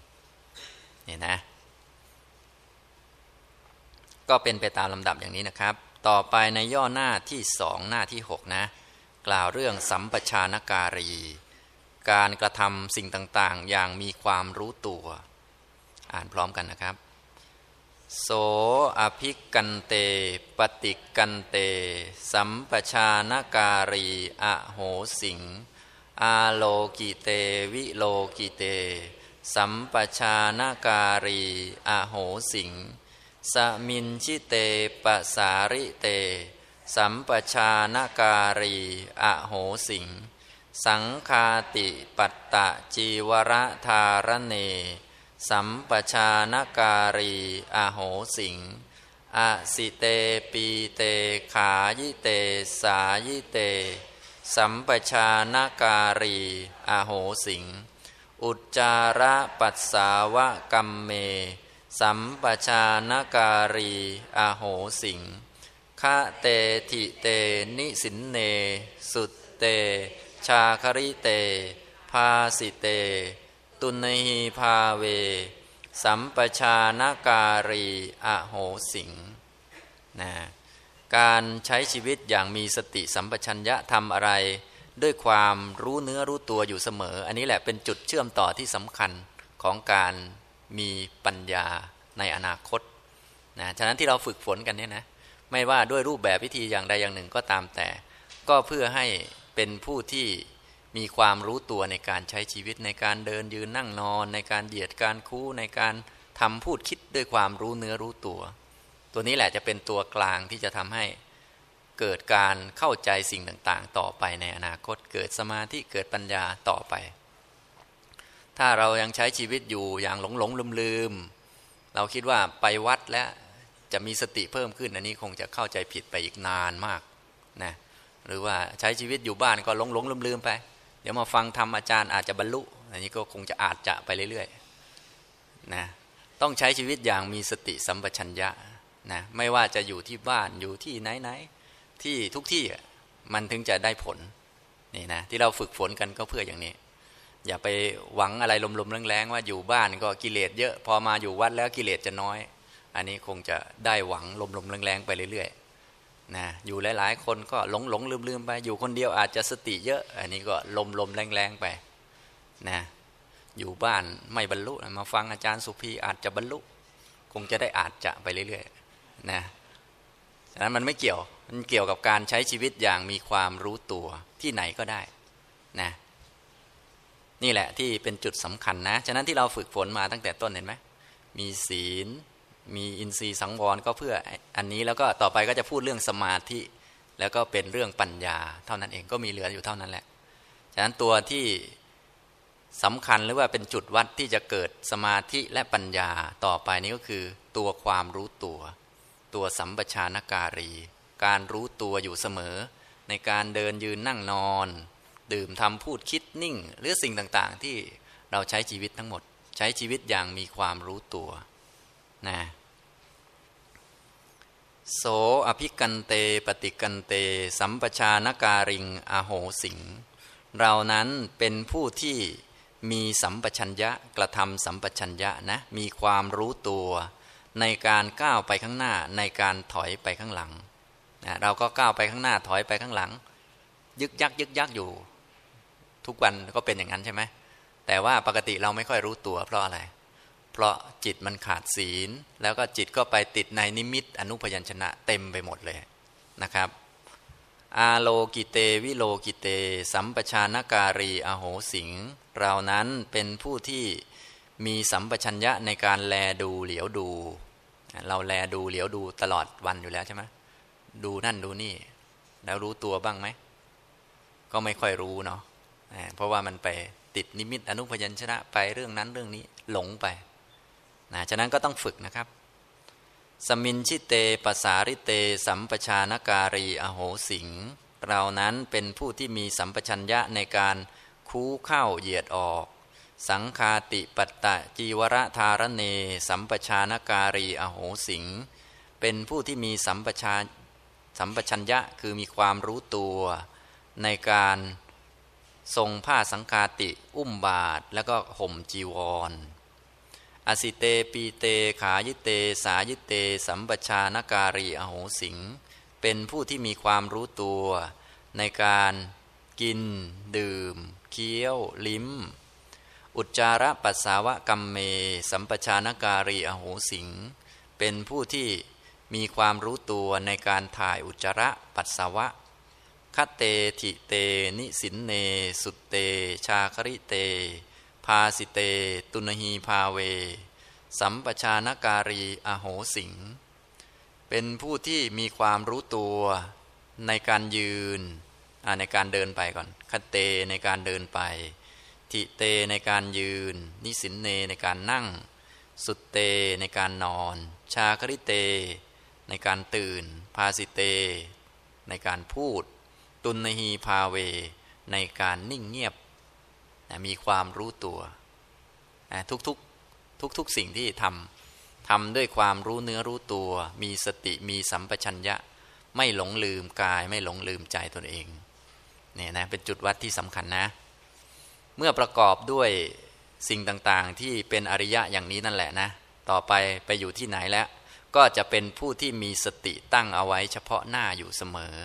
เนี่ยนะ ก็เป็นไปตามลำดับอย่างนี้นะครับ ต่อไปในย่อหน้าที่สองหน้าที่หกนะ กล่าวเรื่องสัมปชานการี การกระทำสิ่งต่างๆ อย่างมีความรู้ตัว อ่านพร้อมกันนะครับ โสอภิกันเต ปฏิกันเต สัมปชานการีอโหสิง อาโลกิเตวิโลกิเต สัมปชานการีอโหสิง สมินชิเตปสาริเต สัมปชานการี อโหสิง สังคาติปัตตะจีวรธารเน สัมปชานการี อโหสิงอสิเตปีเตขายิเต สายิเต สัมปชานการี อโหสิง อุจจาระปัสสาวะกัมเม สัมปชานการี อโหสิง คะเตทิเต นิสินเน สุตเต ชาคริเต ภาสิเต ตุนหีภาเว สัมปชานการีอโหสิงนะการใช้ชีวิตอย่างมีสติสัมปชัญญะทำอะไร ด้วยความรู้เนื้อรู้ตัวอยู่เสมอ อันนี้แหละเป็นจุดเชื่อมต่อที่สำคัญของการมีปัญญาในอนาคตนะฉะนั้นที่เราฝึกฝนกันเนี่ยนะ ไม่ว่าด้วยรูปแบบวิธีอย่างใดอย่างหนึ่งก็ตามแต่ ก็เพื่อให้เป็นผู้ที่มีความรู้ตัวในการใช้ชีวิตในการเดินยืนนั่งนอนในการเหยียดการคู่ในการทำพูดคิดด้วยความรู้เนื้อรู้ตัว ตัวนี้แหละจะเป็นตัวกลางที่จะทำให้เกิดการเข้าใจสิ่งต่างๆ ต่อไปในอนาคตเกิดสมาธิเกิดปัญญาต่อไป ถ้าเรายังใช้ชีวิตอยู่อย่างหลงหลงลืมลืมเราคิดว่าไปวัดแล้ว จะมีสติเพิ่มขึ้น อันนี้คงจะเข้าใจผิดไปอีกนานมากนะหรือว่าใช้ชีวิตอยู่บ้านก็หลงหลงลืมลืมไป เดี๋ยวมาฟังธรรมอาจารย์อาจจะบรรลุ อันนี้ก็คงจะอาจจะไปเรื่อยๆนะต้องใช้ชีวิตอย่างมีสติสัมปชัญญะนะไม่ว่าจะอยู่ที่บ้านอยู่ที่ไหนๆที่ทุกที่มันถึงจะได้ผลนี่นะที่เราฝึกฝนกันก็เพื่ออย่างนี้ อย่าไปหวังอะไรลมๆแรงๆว่าอยู่บ้านก็กิเลสเยอะ พอมาอยู่วัดแล้วกิเลสจะน้อย อันนี้คงจะได้หวังลมๆแรงๆไปเรื่อยๆนะอยู่หลายๆ คนก็หลงหลงลืมลืมไป อยู่คนเดียวอาจจะสติเยอะ อันนี้ก็ลมลมแรงแรงไปนะอยู่บ้านไม่บรรลุมาฟังอาจารย์สุภีอาจจะบรรลุ คงจะได้อาจจะไปเรื่อยๆนะฉะนั้นมันไม่เกี่ยวมันเกี่ยวกับการใช้ชีวิตอย่างมีความรู้ตัวที่ไหนก็ได้นะนี่แหละที่เป็นจุดสำคัญนะ ฉะนั้นที่เราฝึกฝนมาตั้งแต่ต้นเห็นไหมมีศีล มีอินทรีย์สังวรก็เพื่ออันนี้แล้วก็ต่อไปก็จะพูดเรื่องสมาธิ แล้วก็เป็นเรื่องปัญญา เท่านั้นเองก็มีเหลืออยู่เท่านั้นแหละ ฉะนั้นตัวที่สำคัญหรือว่าเป็นจุดวัดที่จะเกิดสมาธิและปัญญาต่อไปนี้ก็คือ ตัวความรู้ตัว ตัวสัมปชานการี การรู้ตัวอยู่เสมอ ในการเดินยืนนั่งนอน ดื่มทำพูดคิดนิ่ง หรือสิ่งต่างๆ ที่เราใช้ชีวิตทั้งหมด ใช้ชีวิตอย่างมีความรู้ตัว นะโสอภิกันเตปฏิกันเต สัมปชานการิงอโหสิงเรานั้นเป็นผู้ที่มีสัมปชัญญะกระทำสัมปชัญญะนะมีความรู้ตัวในการก้าวไปข้างหน้าในการถอยไปข้างหลังนะเราก็ก้าวไปข้างหน้าถอยไปข้างหลัง ยึกยักยึกยักอยู่ ทุกวันก็เป็นอย่างนั้นใช่ไหมแต่ว่าปกติเราไม่ค่อยรู้ตัวเพราะอะไร เพราะจิตมันขาดศีล แล้วก็จิตก็ไปติดในนิมิตอนุพยัญชนะเต็มไปหมดเลยนะครับ อาโลกิเตวิโลกิเต สัมปชานการีอโหสิงเรานั้นเป็นผู้ที่มีสัมปชัญญะในการแลดูเหลียวดู เราแลดูเหลียวดูตลอดวันอยู่แล้วใช่ไหมดูนั่นดูนี่ แล้วรู้ตัวบ้างไหม ก็ไม่ค่อยรู้เนาะเพราะว่ามันไปติดนิมิตอนุพยัญชนะไปเรื่องนั้นเรื่องนี้หลงไป นะฉะนั้นก็ต้องฝึกนะครับ สมินชิเตปสาริเต สัมปชานการีอโหสิง เรานั้นเป็นผู้ที่มีสัมปชัญญะในการคูเข้าเหยียดออก สังคาติปัตตะจีวรธารเน สัมปชานการีอโหสิง เป็นผู้ที่มีสัมปชาสัมปชัญญะคือมีความรู้ตัวในการทรงผ้าสังคาติ อุ้มบาท แล้วก็ห่มจีวร อสิเตปีเตขายิเต สายิเต สัมปชานการีอโหสิง เป็นผู้ที่มีความรู้ตัว ในการกิน ดื่ม เคี้ยว ลิ้ม อุจจาระปัสสาวะกัมเม สัมปชานการีอโหสิง เป็นผู้ที่มีความรู้ตัวในการถ่ายอุจจาระปัสสาวะคเตทิเต นิสินเน สุตเต ชาคริเต พาสิเต ตุนหีพาเว สัมปชานการีอโหสิง เป็นผู้ที่มีความรู้ตัวในการยืนในการเดินไปก่อนคเตในการเดินไป ทิเตในการยืน นิสินเนในการนั่ง สุตเตในการนอน ชาคริเต ในการตื่น พาสิเต ในการพูด ตุนหีพาเว ในการนิ่งเงียบ นะมีความรู้ตัวนะทุกๆทุกๆสิ่งที่ทำทำด้วยความรู้เนื้อรู้ตัว มีสติมีสัมปชัญญะ ไม่หลงลืมกาย ไม่หลงลืมใจตนเองเนี่ยนะเป็นจุดวัดที่สำคัญนะ เมื่อประกอบด้วยสิ่งต่างๆ ที่เป็นอริยะอย่างนี้นั่นแหละนะ ต่อไปไปอยู่ที่ไหนแล้ว ก็จะเป็นผู้ที่มีสติตั้งเอาไว้เฉพาะหน้าอยู่เสมอ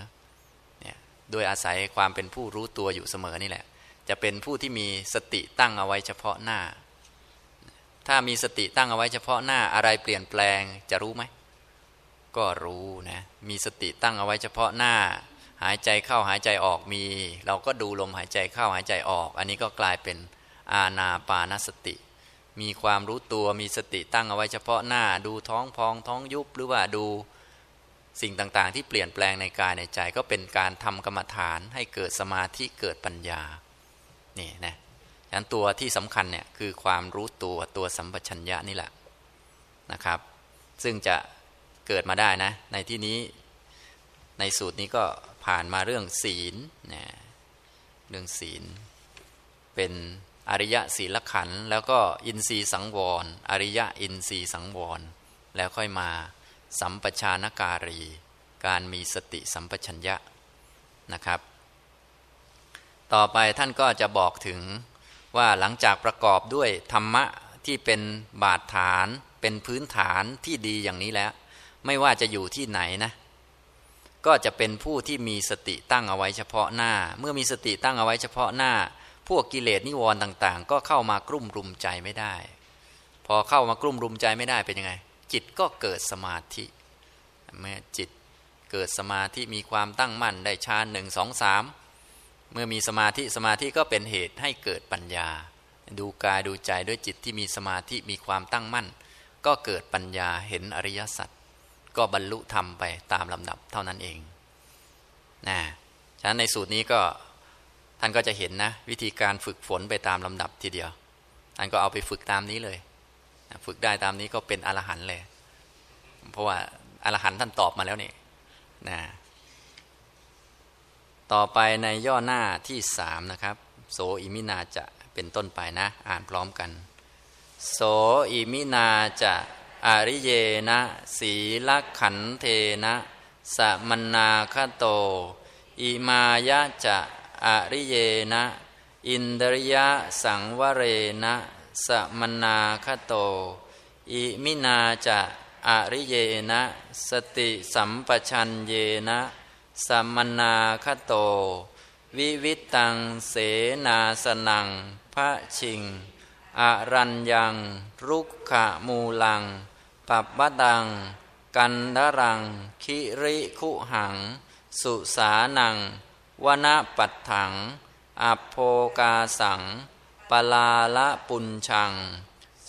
เนี่ยโดยอาศัยความเป็นผู้รู้ตัวอยู่เสมอนี่แหละ จะเป็นผู้ที่มีสติตั้งเอาไว้เฉพาะหน้า ถ้ามีสติตั้งเอาไว้เฉพาะหน้าอะไรเปลี่ยนแปลงจะรู้ไหม ก็รู้นะ มีสติตั้งเอาไว้เฉพาะหน้า หายใจเข้าหายใจออกมี เราก็ดูลมหายใจเข้าหายใจออก อันนี้ก็กลายเป็นอาณาปานสติ มีความรู้ตัวมีสติตั้งเอาไว้เฉพาะหน้า ดูท้องพองท้องยุบหรือว่าดูสิ่งต่างๆ ที่เปลี่ยนแปลงในกายในใจก็เป็นการทำกรรมฐานให้เกิดสมาธิเกิดปัญญา นี่นะฉะนั้นตัวที่สำคัญเนี่ยคือความรู้ตัวตัวสัมปชัญญะนี่แหละนะครับ ซึ่งจะเกิดมาได้นะ ในที่นี้ในสูตรนี้ก็ผ่านมาเรื่องศีลนะเรื่องศีล เป็นอริยะศีลขัน แล้วก็อินทรีย์สังวร อริยะอินทรีย์สังวร แล้วค่อยมาสัมปชานการี การมีสติสัมปชัญญะนะครับ ต่อไปท่านก็จะบอกถึงว่าหลังจากประกอบด้วยธรรมะที่เป็นบาดฐาน เป็นพื้นฐานที่ดีอย่างนี้แล้ว ไม่ว่าจะอยู่ที่ไหนนะ ก็จะเป็นผู้ที่มีสติตั้งเอาไว้เฉพาะหน้า เมื่อมีสติตั้งเอาไว้เฉพาะหน้า พวกกิเลสนิวรณ์ต่าง ๆ ก็เข้ามากลุ่มรุมใจไม่ได้ พอเข้ามากลุ่มรุมใจไม่ได้เป็นยังไง จิตก็เกิดสมาธิเมื่อจิตเกิดสมาธิมีความตั้งมั่นได้ฌานหนึ่งสองสาม เมื่อมีสมาธิสมาธิก็เป็นเหตุให้เกิดปัญญา ดูกายดูใจด้วยจิตที่มีสมาธิมีความตั้งมั่น ก็เกิดปัญญาเห็นอริยสัจก็บรรลุธรรมไปตามลำดับเท่านั้นเองนะฉะนั้นในสูตรนี้ก็ท่านก็จะเห็นนะ วิธีการฝึกฝนไปตามลำดับทีเดียวท่านก็เอาไปฝึกตามนี้เลย ฝึกได้ตามนี้ก็เป็นอรหันต์เลย เพราะว่าอรหันต์ท่านตอบมาแล้วนี่นะ ต่อไปในย่อหน้าที่สามนะครับ โสอิมินาจะเป็นต้นไปนะ อ่านพร้อมกัน โสอิมินาจะอริเยนะ สีลักขันเธนะสมันนาคโต อิมายะจะอริเยนะ อินทริยะสังวเรนะสมันนาคโต อิมินาจะอริเยนะ สติสัมปชัญเยนะ สัมมนาคโต วิวิตังเสนาสนังพระชิง อรัญญัง รุกขมูลัง ปับบดัง กันดรัง คิริคุหัง สุสานัง วนาปัตถัง อัโภกาสัง ปลาละปุญชัง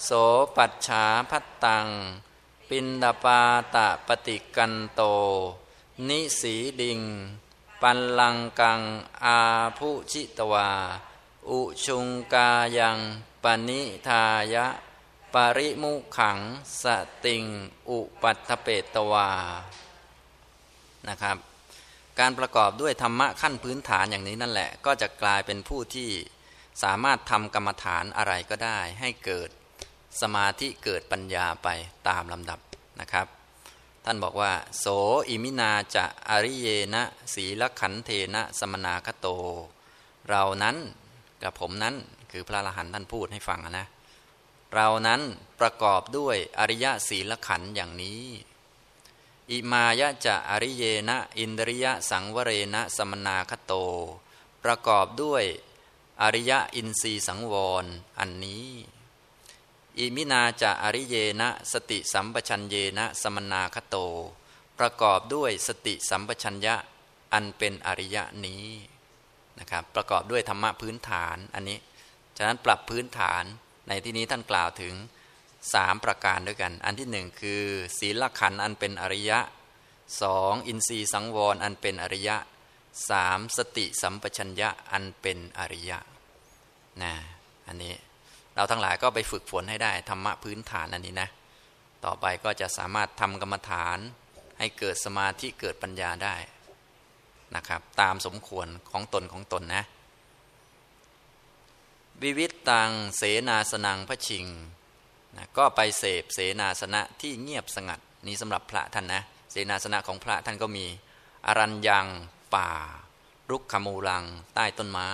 โสปัชชาพัตตัง ปินดาปาตะปฏิกันโต นิสีดิง ปันลังกัง อาภุชิตวา อุชุงกายังปนิทายะ ปริมุขัง สติง อุปัตเปตวา นะครับ การประกอบด้วยธรรมะขั้นพื้นฐานอย่างนี้นั่นแหละ ก็จะกลายเป็นผู้ที่สามารถทำกรรมฐานอะไรก็ได้ ให้เกิดสมาธิเกิดปัญญาไปตามลำดับนะครับ ท่านบอกว่า โสอิมินาจะอริเยนะสีลขันเทนะสมนาคโต เรานั้นกับผมนั้นคือพระอรหันต์ท่านพูดให้ฟังนะ เรานั้นประกอบด้วยอริยศีลขันอย่างนี้ อิมายะจะอริเยนะ อินทริยะสังวเรนะสมนาคโต ประกอบด้วยอริยะอินทรีสังวรอันนี้ อิมินาจะอริเยนะ สติสัมปชัญเยนะ สมนาคโต ประกอบด้วยสติสัมปชัญญะอันเป็นอริยะนี้นะครับประกอบด้วยธรรมะพื้นฐานอันนี้ ฉะนั้นปรับพื้นฐานในที่นี้ท่านกล่าวถึงสามประการด้วยกัน อันที่หนึ่งคือ ศีลขันอันเป็นอริยะสองอินทรีย์สังวรอันเป็นอริยะสามสติสัมปชัญญะอันเป็นอริยะนะอันนี้ เราทั้งหลายก็ไปฝึกฝนให้ได้ธรรมะพื้นฐานอันนี้นะ ต่อไปก็จะสามารถทำกรรมฐานให้เกิดสมาธิเกิดปัญญาได้นะครับ ตามสมควรของตนของตนนะ วิวิตตังเสนาสนังพระชิงนะก็ไปเสพเสนาสนะที่เงียบสงัดนี้สำหรับพระท่านนะ เสนาสนะของพระท่านก็มี อรัญญังป่า รุกขมูลัง ใต้ต้นไม้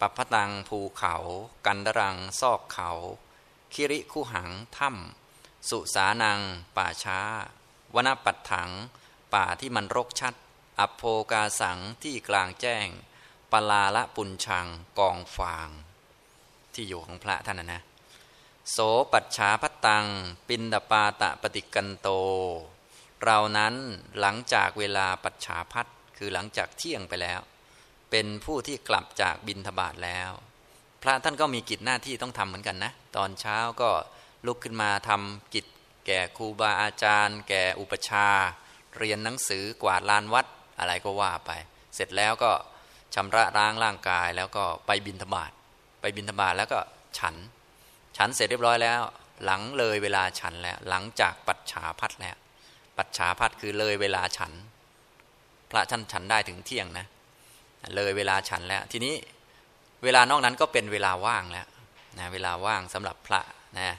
ปัปพตังภูเขา กันดรัง ซอกเขา คิริคู่หังถ้ำสุสานัง ป่าช้า วนปัดถัง ป่าที่มันรกชัด อโภกาสังที่กลางแจ้ง ปลาละปุญชังกองฟาง ที่อยู่ของพระท่านนะนะ โสปัจฉาพัตัง ปินดาปาตะปฏิกันโต เรานั้นหลังจากเวลาปัจฉาพัตคือหลังจากเที่ยงไปแล้ว เป็นผู้ที่กลับจากบินทบาทแล้ว พระท่านก็มีกิจหน้าที่ต้องทำเหมือนกันนะ ตอนเช้าก็ลุกขึ้นมาทำกิจ แก่ครูบาอาจารย์ แก่อุปชา เรียนหนังสือกวาดลานวัดอะไรก็ว่าไป เสร็จแล้วก็ชำระล้างร่างกายแล้วก็ไปบินทบาทไปบินธบาตแล้วก็ฉัน ฉันเสร็จเรียบร้อยแล้ว หลังเลยเวลาฉันแล้ว หลังจากปัจฉาพัดแล้ว ปัจฉาพัดคือเลยเวลาฉัน พระท่านฉันได้ถึงเที่ยงนะ เลยเวลาฉันแล้ว ทีนี้เวลานอกนั้นก็เป็นเวลาว่างแล้วนะเวลาว่างสำหรับพระนะ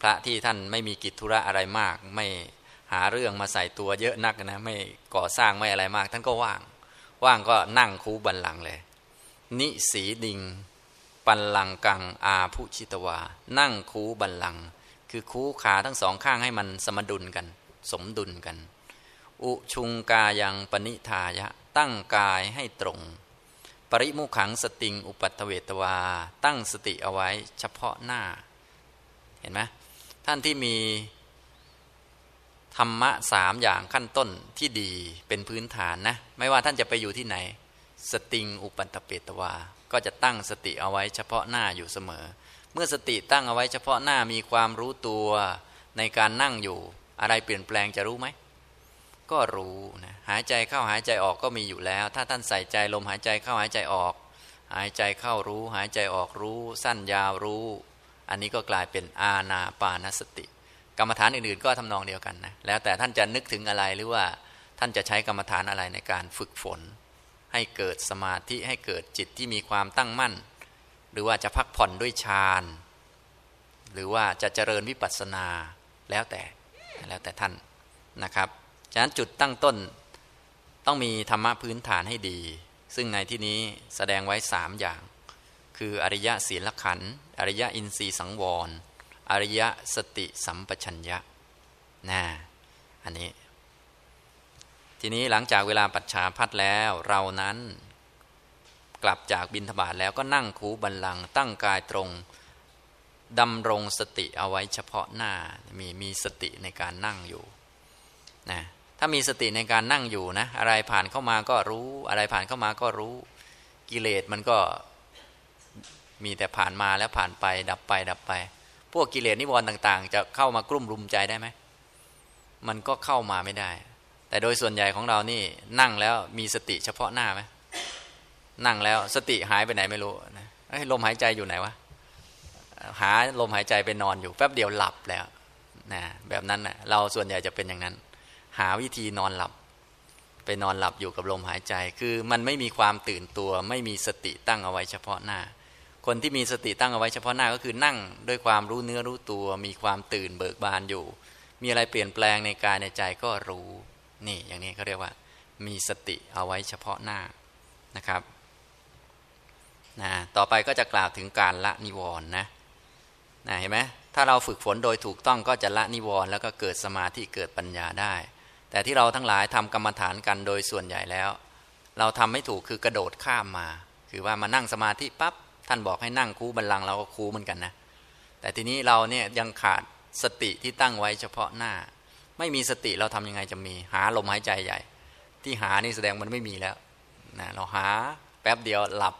พระที่ท่านไม่มีกิจธุระอะไรมาก ไม่หาเรื่องมาใส่ตัวเยอะนักนะไม่ก่อสร้างไม่อะไรมาก ท่านก็ว่าง ว่างก็นั่งคูบันลังเลย นิสีดิงบัลลังกังอาภุชิตวา นั่งคูบัลลัง คือคูขาทั้งสองข้างให้มันสมดุลกัน สมดุลกัน อุชุงกายังปณิทายะ ตั้งกายให้ตรง ปริมุขังสติงอุปัตเวตวา ตั้งสติเอาไว้เฉพาะหน้า เห็นไหมท่านที่มีธรรมะสามอย่างขั้นต้นที่ดีเป็นพื้นฐานนะ ไม่ว่าท่านจะไปอยู่ที่ไหน สติงอุปัตเปตวา ก็จะตั้งสติเอาไว้เฉพาะหน้าอยู่เสมอ เมื่อสติตั้งเอาไว้เฉพาะหน้ามีความรู้ตัวในการนั่งอยู่ อะไรเปลี่ยนแปลงจะรู้ไหม ก็รู้นะหายใจเข้าหายใจออกก็มีอยู่แล้ว ถ้าท่านใส่ใจลมหายใจเข้าหายใจออก หายใจเข้ารู้ หายใจออกรู้ สั้นยาวรู้ อันนี้ก็กลายเป็นอาณาปานสติ กรรมฐานอื่นๆ ก็ทำนองเดียวกันนะแล้วแต่ท่านจะนึกถึงอะไรหรือว่าท่านจะใช้กรรมฐานอะไรในการฝึกฝน ให้เกิดสมาธิให้เกิดจิตที่มีความตั้งมั่น หรือว่าจะพักผ่อนด้วยฌานหรือว่าจะเจริญวิปัสสนาแล้วแต่แล้วแต่ท่านนะครับ ฉะนั้นจุดตั้งต้นต้องมีธรรมะพื้นฐานให้ดี ซึ่งในที่นี้แสดงไว้สามอย่าง คืออริยะศีลขันธ์อริยะอินทรีย์สังวร อริยะสติสัมปชัญญะนะอันนี้ ทีนี้หลังจากเวลาปัจฉาพัดแล้วเรานั้นกลับจากบินทบาทแล้วก็นั่งคูบันลังตั้งกายตรงดำรงสติเอาไว้เฉพาะหน้ามีมีสติในการนั่งอยู่นะ ถ้ามีสติในการนั่งอยู่นะ อะไรผ่านเข้ามาก็รู้ อะไรผ่านเข้ามาก็รู้ กิเลสมันก็มีแต่ผ่านมาแล้วผ่านไป ดับไป ดับไป พวกกิเลสนิวรณ์ต่าง ๆ จะเข้ามากลุ่มรุมใจได้ไหมมันก็เข้ามาไม่ได้ แต่โดยส่วนใหญ่ของเรานี่นั่งแล้วมีสติเฉพาะหน้าไหมนั่งแล้วสติหายไปไหนไม่รู้นะลมหายใจอยู่ไหนวะหาลมหายใจไปนอนอยู่แป๊บเดียวหลับแล้วนะแบบนั้นนะเราส่วนใหญ่จะเป็นอย่างนั้น หาวิธีนอนหลับ ไปนอนหลับอยู่กับลมหายใจ คือมันไม่มีความตื่นตัว ไม่มีสติตั้งเอาไว้เฉพาะหน้า คนที่มีสติตั้งเอาไว้เฉพาะหน้าก็คือนั่งด้วยความรู้เนื้อรู้ตัว มีความตื่นเบิกบานอยู่ มีอะไรเปลี่ยนแปลงในกายในใจก็รู้นี่อย่างนี้เขาเรียกว่า มีสติเอาไว้เฉพาะหน้านะครับนะต่อไปก็จะกล่าวถึงการละนิวรณ์นะนะเห็นไหมถ้าเราฝึกฝนโดยถูกต้องก็จะละนิวรณ์แล้วก็เกิดสมาธิเกิดปัญญาได้ แต่ที่เราทั้งหลายทำกรรมฐานกันโดยส่วนใหญ่แล้ว เราทำไม่ถูกคือกระโดดข้ามมา คือว่ามานั่งสมาธิปับ๊บท่านบอกให้นั่งคูบันลังเราก็คูเหมือนกันนะ แต่ทีนี้เราเนี่ยยังขาดสติที่ตั้งไว้เฉพาะหน้า ไม่มีสติเราทำยังไงจะมี หาลมหายใจใหญ่ ที่หานี่แสดงมันไม่มีแล้วนะเราหาแป๊บเดียวหลับ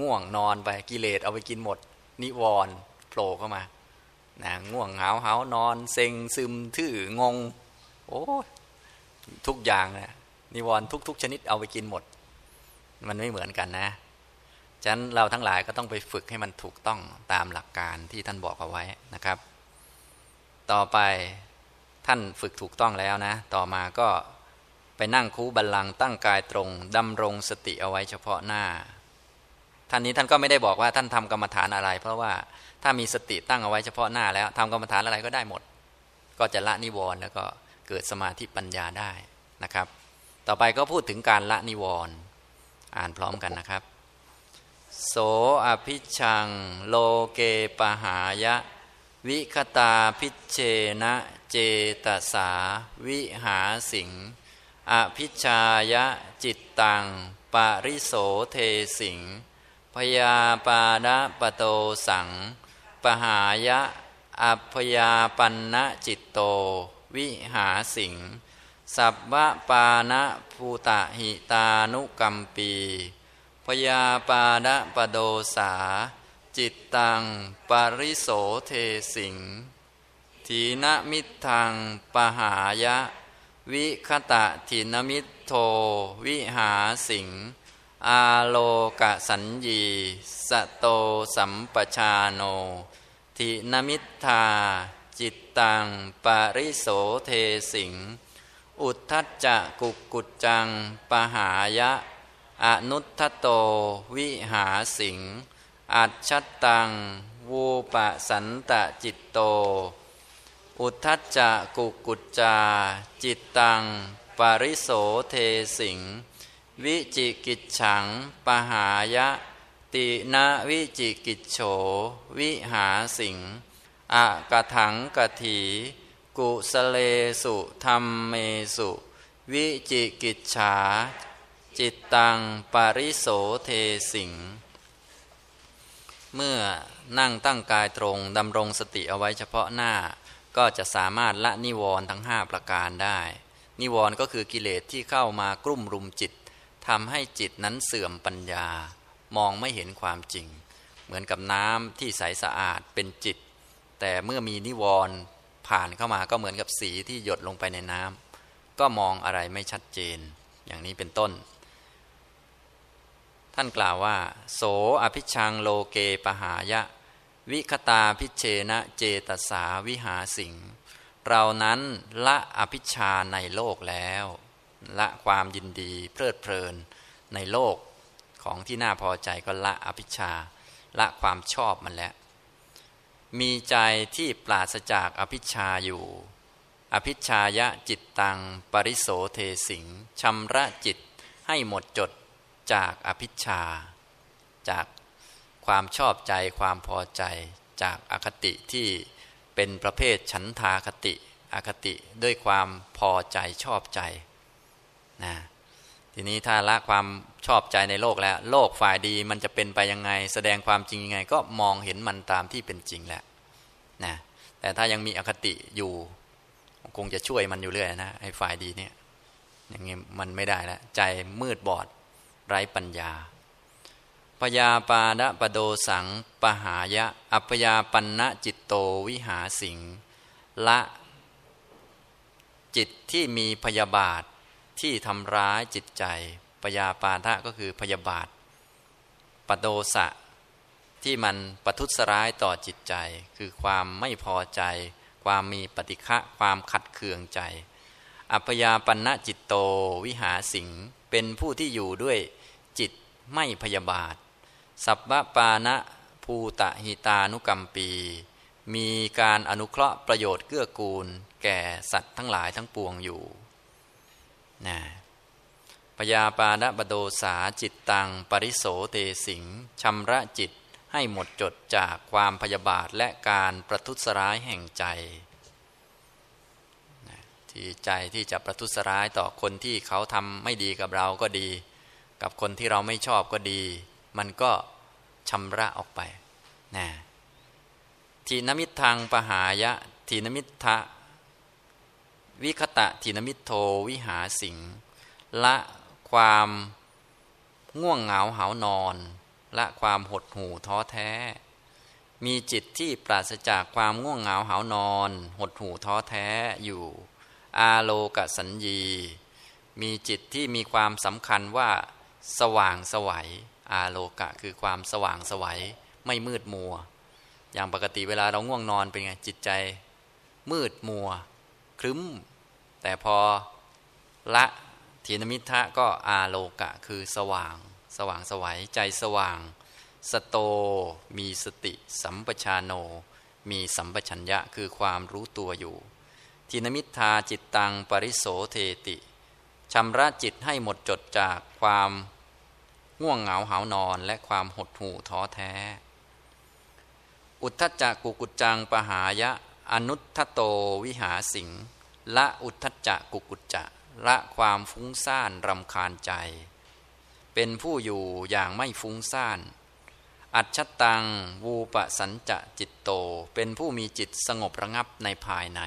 ง่วงนอนไปกิเลสเอาไปกินหมด นิวรณ์โผล่เข้ามานะง่วงเหาเหานอน เซ็งซึมทื่องง โอ้ทุกอย่างนะนิวรณ์ทุก ๆ ชนิดเอาไปกินหมด มันไม่เหมือนกันนะฉะนั้นเราทั้งหลายก็ต้องไปฝึกให้มันถูกต้องตามหลักการที่ท่านบอกเอาไว้นะครับ ต่อไปท่านฝึกถูกต้องแล้วนะ ต่อมาก็ไปนั่งคูบัลลังตั้งกายตรงดำรงสติเอาไว้เฉพาะหน้า ท่านนี้ท่านก็ไม่ได้บอกว่าท่านทำกรรมฐานอะไร เพราะว่าถ้ามีสติตั้งเอาไว้เฉพาะหน้าแล้วทำกรรมฐานอะไรก็ได้หมด ก็จะละนิวรณ์แล้วก็ เกิดสมาธิปัญญาได้นะครับ ต่อไปก็พูดถึงการละนิวรณ์อ่านพร้อมกันนะครับ โสอภิชัง โลเกปหายะ วิคตาพิเชนะเจตสา วิหาสิงอภิชายะจิตตังปาริโสเทสิงพยาปาดะปโตสัง ปหายะอัพยาปันนะจิตโต วิหาสิงสัพพะปานะภูตะหิตานุกัมปีพยาปาดะปโดสา จิตตัง ปริโสเทสิงทีนมิทังปหายะ วิคตะทีนมิโทวิหาสิงอาโลกสัญญีสโตสัมปชาโน ทินมิทา ตัง ปาริโสเทสิง อุทธัจจะกุกุจจัง ปหายะ อนุทโต วิหาสิง อัจฉตัง วูปะสันตะจิตโต อุทธัจจะกุกุจจา จิตตัง ปาริโสเทสิง วิจิกิจฉัง ปหายะ ตินะวิจิกิจโฉ วิหาสิง อะกะถังกะถี กุสเลสุธรรมเมสุ วิจิกิจฉา จิตตังปาริโสเทสิง เมื่อนั่งตั้งกายตรงดำรงสติเอาไว้เฉพาะหน้า ก็จะสามารถละนิวรณ์ทั้งห้าประการได้ นิวรณ์ก็คือกิเลสที่เข้ามากลุ่มรุมจิตทำให้จิตนั้นเสื่อมปัญญา มองไม่เห็นความจริง เหมือนกับน้ำที่ใสสะอาดเป็นจิต แต่เมื่อมีนิวรณ์ผ่านเข้ามาก็เหมือนกับสีที่หยดลงไปในน้ำก็มองอะไรไม่ชัดเจน อย่างนี้เป็นต้น ท่านกล่าวว่า โสอภิชังโลเกปหายะ วิคตาพิเชนะเจตสาวิหาสิงเรานั้นละอภิชาในโลกแล้ว ละความยินดีเพลิดเพลินในโลกของที่น่าพอใจก็ละอภิชาละความชอบมันแล้ว มีใจที่ปราศจากอภิชาอยู่ อภิชายะจิตตัง ปริโสเทสิงชำระจิตให้หมดจดจากอภิชา จากความชอบใจความพอใจจากอคติที่เป็นประเภทฉันทาคติอคติด้วยความพอใจชอบใจนะทีนี้ถ้าละความ ชอบใจในโลกแล้ว โลกฝ่ายดีมันจะเป็นไปยังไง แสดงความจริงยังไง ก็มองเห็นมันตามที่เป็นจริงแหละนะแต่ถ้ายังมีอคติอยู่คงจะช่วยมันอยู่เรื่อยนะไอ้ฝ่ายดีเนี่ยอย่างงี้มันไม่ได้แล้วใจมืดบอดไร้ปัญญาพยาปาดะปโดสังปหายะ อัปยาปันนะจิตโตวิหาสิงละจิตที่มีพยาบาทที่ทำร้ายจิตใจ ปยาปาทะก็คือพยาบาทปโดสะที่มันประทุษร้ายต่อจิตใจ คือความไม่พอใจ ความมีปฏิฆะความขัดเคืองใจ อัปยาปัณะจิตโตวิหาสิงเป็นผู้ที่อยู่ด้วยจิตไม่พยาบาท สัพพปานะภูตะหิตานุกรรมปี มีการอนุเคราะห์ประโยชน์เกื้อกูล แก่สัตว์ทั้งหลายทั้งปวงอยู่นะ พยาปาดบโดสาจิตตัง ปริโสเตสิงชำระจิตให้หมดจดจากความพยาบาทและการประทุษร้ายแห่งใจ ที่ใจที่จะประทุษร้ายต่อคนที่เขาทำไม่ดีกับเราก็ดี กับคนที่เราไม่ชอบก็ดี มันก็ชำระออกไปนะทีนมิทางปหายะทีนมิทะวิคตะทีนมิโทวิหาสิงละ ความง่วงเหงาหานอน และความหดหู่ท้อแท้ มีจิตที่ปราศจากความง่วงเหงาหานอน หดหู่ท้อแท้อยู่ อาโลกสัญญี มีจิตที่มีความสำคัญว่า สว่างสวัยอาโลกะคือความสว่างสวัยไม่มืดมัว อย่างปกติเวลาเราง่วงนอนเป็นไงจิตใจ มืดมัว ครึ้ม แต่พอละ ทีนมิทะก็อาโลกะ คือสว่าง สว่างสวัยใจสว่าง สโต มีสติ สัมปชาโน มีสัมปชัญญะคือความรู้ตัวอยู่ ทีนมิทาจิตตังปริโสเทติชำระจิตให้หมดจดจากความง่วงเหงาหานอนและความหดหู่ท้อแท้ อุทธจักกุกุจังปหายะ อนุทโตวิหาสิงละอุทธจักกุกุจจะ ละความฟุ้งซ่านรำคาญใจ เป็นผู้อยู่อย่างไม่ฟุ้งซ่าน อัจฉตังวูปสัญจะจิตโต เป็นผู้มีจิตสงบระงับในภายใน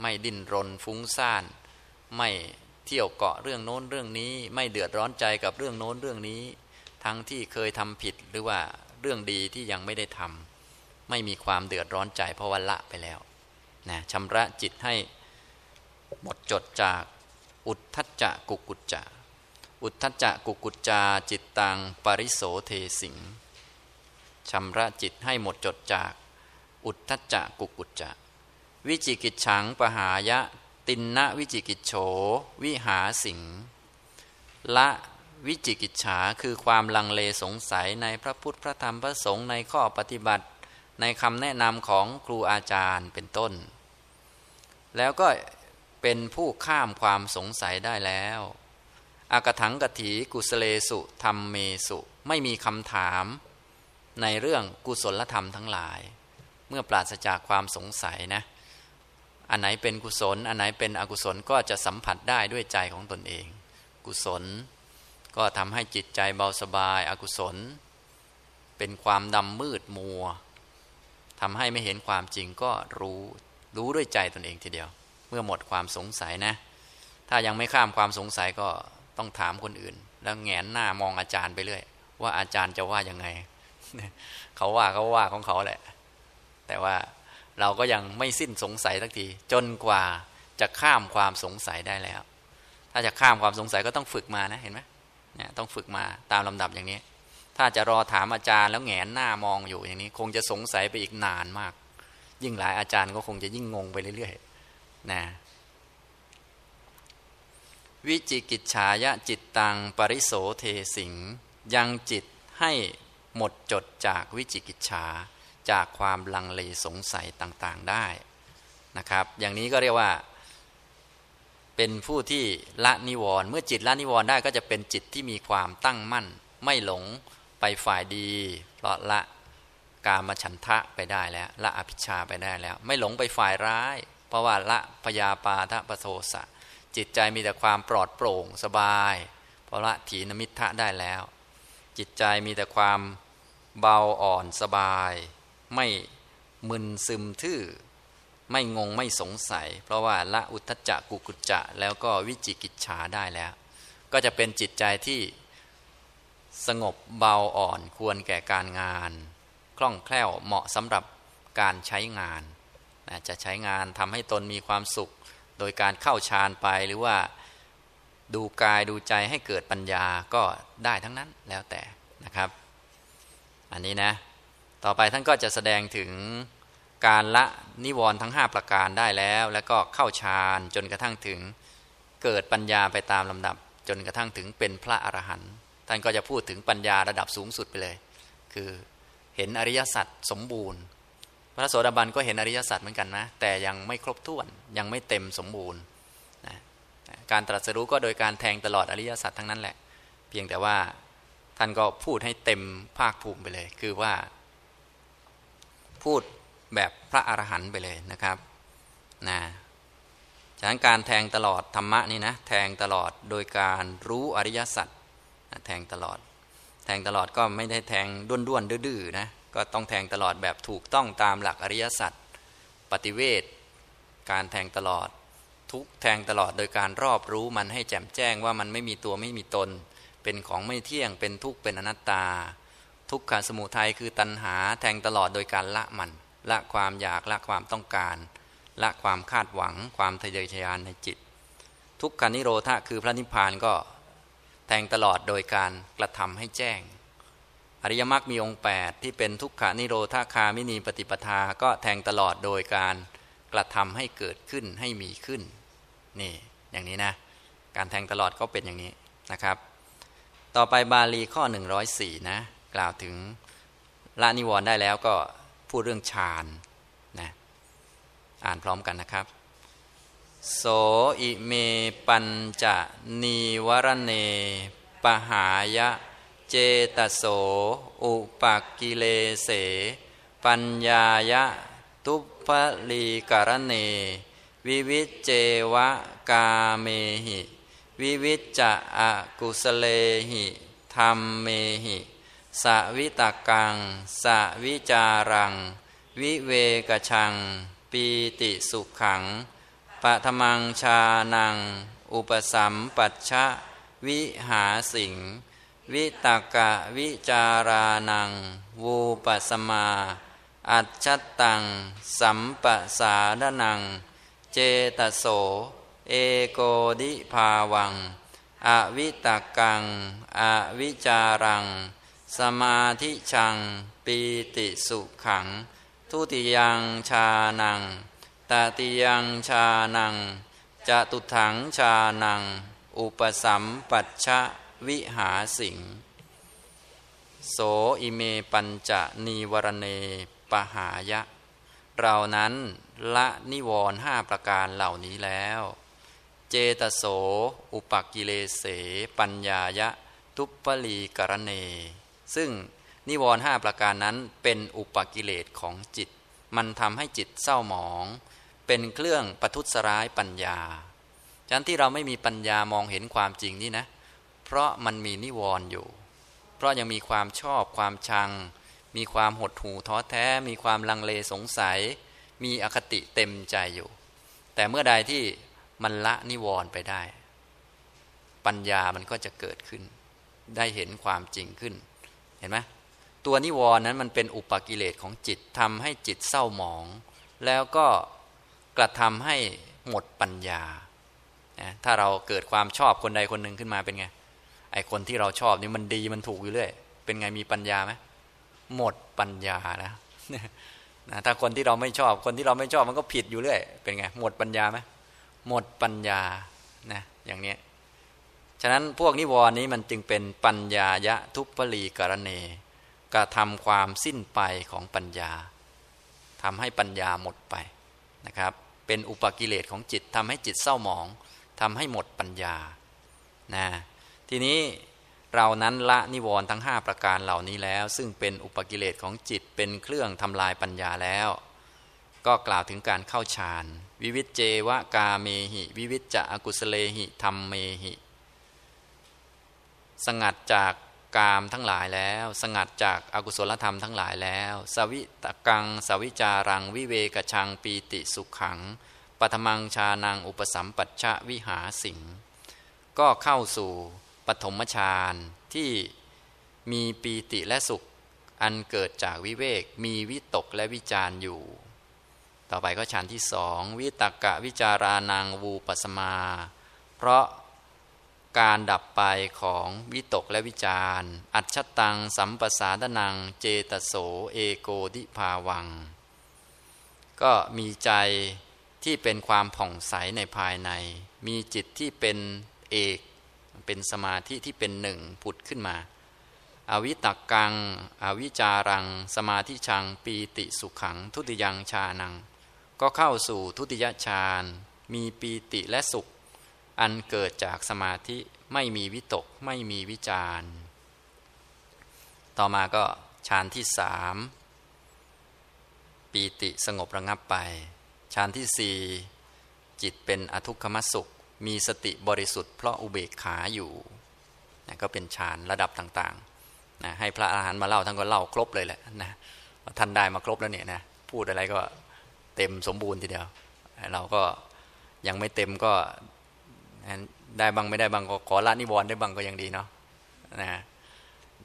ไม่ดิ้นรนฟุ้งซ่าน ไม่เที่ยวเกาะเรื่องโน้นเรื่องนี้ ไม่เดือดร้อนใจกับเรื่องโน้นเรื่องนี้ ทั้งที่เคยทำผิดหรือว่าเรื่องดีที่ยังไม่ได้ทำไม่มีความเดือดร้อนใจเพราะว่าละไปแล้วนะชำระจิตให้หมดจดจาก อุทธัจจะกุกุจจะอุทธัจจะกุกุจจาจิตตังปริโสเทสิงชำระจิตให้หมดจดจาก อุทธัจจะกุกุจจะวิจิกิจฉังปหายะ ตินนะวิจิกิจโฉวิหาสิงละวิจิกิจฉาคือความลังเลสงสัยในพระพุทธพระธรรมพระสงฆ์ในข้อปฏิบัติ ในคำแนะนำของครูอาจารย์เป็นต้น แล้วก็ เป็นผู้ข้ามความสงสัยได้แล้วอากถังกถีกุสเลสุธรรมเมสุ ไม่มีคำถาม ในเรื่องกุศลธรรมทั้งหลาย เมื่อปราศจากความสงสัยนะ อันไหนเป็นกุศล อันไหนเป็นอกุศลก็จะสัมผัสได้ด้วยใจของตนเอง กุศล ก็ทำให้จิตใจเบาสบายอกุศล เป็นความดำมืดมัวทำให้ไม่เห็นความจริงก็รู้ รู้ด้วยใจตนเองทีเดียว เมื่อหมดความสงสัยนะ ถ้ายังไม่ข้ามความสงสัยก็ต้องถามคนอื่น แล้วแงนหน้ามองอาจารย์ไปเรื่อยว่าอาจารย์จะว่ายังไง เขาว่าเขาว่าของเขาแหละ แต่ว่าเราก็ยังไม่สิ้นสงสัยสักที จนกว่าจะข้ามความสงสัยได้แล้ว ถ้าจะข้ามความสงสัยก็ต้องฝึกมานะเห็นไหมเนี่ยต้องฝึกมาตามลำดับอย่างนี้ ถ้าจะรอถามอาจารย์แล้วแงนหน้ามองอยู่อย่างนี้ คงจะสงสัยไปอีกนานมาก ยิ่งหลายอาจารย์ก็คงจะยิ่งงงไปเรื่อยๆ นะวิจิกิจฉายะจิตตังปริโสเทสิง ยังจิตให้หมดจดจากวิจิกิจฉาจากความลังเลสงสัยต่างๆได้นะครับ อย่างนี้ก็เรียกว่า เป็นผู้ที่ละนิวรณ์เมื่อจิตละนิวรณ์ได้ก็จะเป็นจิตที่มีความตั้งมั่น ไม่หลงไปฝ่ายดี เพราะละกามฉันทะไปได้แล้วละอภิชาไปได้แล้ว ไม่หลงไปฝ่ายร้าย เพราะว่าละพยาปาทะปโทสะ จิตใจมีแต่ความปลอดโปร่งสบายเพราะละถีนมิทะได้แล้ว จิตใจมีแต่ความเบาอ่อนสบาย ไม่มึนซึมทื่อ ไม่งงไม่สงสัย เพราะว่าละอุทจจะกุกุจจะ แล้วก็วิจิกิจฉาได้แล้ว ก็จะเป็นจิตใจที่สงบเบาอ่อนควรแก่การงาน คล่องแคล่วเหมาะสำหรับการใช้งาน จะใช้งานทำให้ตนมีความสุข โดยการเข้าฌานไปหรือว่าดูกายดูใจให้เกิดปัญญาก็ได้ทั้งนั้นแล้วแต่นะครับ อันนี้นะ ต่อไปท่านก็จะแสดงถึงการละนิวรณ์ทั้ง 5 ประการได้แล้ว แล้วก็เข้าฌานจนกระทั่งถึงเกิดปัญญาไปตามลำดับ จนกระทั่งถึงเป็นพระอรหันต์ท่านก็จะพูดถึงปัญญาระดับสูงสุดไปเลย คือเห็นอริยสัจสมบูรณ์ พระโสดาบันก็เห็นอริยสัจเหมือนกันนะ แต่ยังไม่ครบถ้วนยังไม่เต็มสมบูรณ์นะการตรัสรู้ก็โดยการแทงตลอดอริยสัจทั้งนั้นแหละ เพียงแต่ว่าท่านก็พูดให้เต็มภาคภูมิไปเลย คือว่า พูดแบบพระอรหันต์ไปเลยนะครับนะฉะนั้นการแทงตลอดธรรมะนี่นะแทงตลอดโดยการรู้อริยสัจแทงตลอด แทงตลอดก็ไม่ได้แทงด้วนด้วนดื้อนะ ก็ต้องแทงตลอดแบบถูกต้องตามหลักอริยสัจปฏิเวทการแทงตลอด ทุกแทงตลอดโดยการรอบรู้มันให้แจ่มแจ้งว่ามันไม่มีตัวไม่มีตน เป็นของไม่เที่ยงเป็นทุกข์เป็นอนัตตา ทุกขสมุทัยคือตัณหาแทงตลอดโดยการละมัน ละความอยากละความต้องการ ละความคาดหวัง ความทะเยอทะยานในจิต ทุกขานิโรธะคือพระนิพพานก็แทงตลอดโดยการกระทำให้แจ้ง อริยมรรคมีองค์ 8 ที่เป็นทุกขานิโรธาคามินีปฏิปทาก็แทงตลอดโดยการกระทำให้เกิดขึ้นให้มีขึ้นนี่อย่างนี้นะ การแทงตลอดก็เป็นอย่างนี้นะครับ ต่อไปบาลีข้อ 104 นะ กล่าวถึงละนิวรณ์ได้แล้วก็พูดเรื่องฌานนะอ่านพร้อมกันนะครับ โสอิเมปัญจะนีวรเนปหายะ เจตโส อุปกิเลเส ปัญญายะ ทุพลีกรเน วิวิจเจวะกาเมหิ วิวิจจะอกุสเลหิธรรมเมหิสวิตกังสวิจารัง วิเวกชัง ปีติสุขังปะธมังชานัง อุปสัมปัชชะ วิหาสิง วิตกะวิจารานัง วูปัสมา อัจฉตัง สัมปสาดนัง เจตโส เอโกดิภาวัง อวิตกัง อวิจารัง สมาธิชัง ปีติสุขัง ทุติยังชานังตติยังชานัง จะตุถังชานัง อุปสัมปัชชะ วิหาสิงโสอิเมปัญจะนีวรเนปหายะ เรานั้นละนิวรห้าประการเหล่านี้แล้ว เจตโส อุปกิเลเส ปัญญายะ ทุปลีกรเน ซึ่งนิวรห้าประการนั้นเป็นอุปกิเลสของจิต มันทำให้จิตเศร้าหมอง เป็นเครื่องประทุษร้ายปัญญาฉะนั้นที่เราไม่มีปัญญามองเห็นความจริงนี่นะเราะมันมีนิวรณ์อยู่ เพราะยังมีความชอบความชัง มีความหดหู่ท้อแท้ มีความลังเลสงสัย มีอคติเต็มใจอยู่ แต่เมื่อใดที่มันละนิวรณ์ไปได้ ปัญญามันก็จะเกิดขึ้น ได้เห็นความจริงขึ้น เห็นไหมตัวนิวรณ์นั้นมันเป็นอุปกิเลสของจิตทำให้จิตเศร้าหมอง แล้วก็กระทำให้หมดปัญญา ถ้าเราเกิดความชอบคนใดคนหนึ่งขึ้นมาเป็นไง ไอคนที่เราชอบนี่มันดีมันถูกอยู่เรื่อย เป็นไงมีปัญญาไหมหมดปัญญานะนะถ้าคนที่เราไม่ชอบ คนที่เราไม่ชอบมันก็ผิดอยู่เรื่อย เป็นไง หมดปัญญาไหมหมดปัญญานะอย่างนี้ฉะนั้นพวกนิวรณ์นี้มันจึงเป็นปัญญายะทุปลีกรเนกระทำความสิ้นไปของปัญญาทำให้ปัญญาหมดไปนะครับ เป็นอุปกิเลสของจิตทำให้จิตเศร้าหมองทำให้หมดปัญญานะ ทีนี้เรานั้นละนิวรณ์ทั้ง 5 ประการเหล่านี้แล้ว ซึ่งเป็นอุปกิเลสของจิตเป็นเครื่องทำลายปัญญาแล้ว ก็กล่าวถึงการเข้าฌานวิวิจเจวะกาเมหิ วิวิจจะอกุสเลหิธรรมเมหิ สงัดจากกามทั้งหลายแล้ว สงัดจากอากุศลธรรมทั้งหลายแล้ว สวิตกัง สวิจารัง วิเวกชังปีติสุขขังปัทมังชานังอุปสัมปัชชะวิหาสิงก็เข้าสู่ ปฐมฌานที่มีปีติและสุขอันเกิดจากวิเวกมีวิตกและวิจารอยู่ ต่อไปก็ฌานที่สองวิตกะวิจารานังวูปสมา เพราะการดับไปของวิตกและวิจารอัจฉตังสัมปสาดนังเจตโสเอโกดิภาวัง ก็มีใจที่เป็นความผ่องใสในภายใน มีจิตที่เป็นเอก เป็นสมาธิที่เป็นหนึ่งผุดขึ้นมาอวิตักกังอวิจารัง สมาธิชัง ปีติสุขขัง ทุติยังชานัง ก็เข้าสู่ทุติยฌาน มีปีติและสุข อันเกิดจากสมาธิไม่มีวิตกไม่มีวิจารต่อมาก็ฌานที่สามปีติสงบระงับไปฌานที่สี่จิตเป็นอทุกขมสุข มีสติบริสุทธิ์เพราะอุเบกขาอยู่นะก็เป็นฌานระดับต่างๆนะให้พระอาหารมาเล่าท่านก็เล่าครบเลยแหละนะท่านได้มาครบแล้วเนี่ยนะพูดอะไรก็เต็มสมบูรณ์ทีเดียว เราก็ยังไม่เต็มก็ได้บางไม่ได้บางก็ขอละนิวรณ์ได้บางก็ยังดีเนาะนะ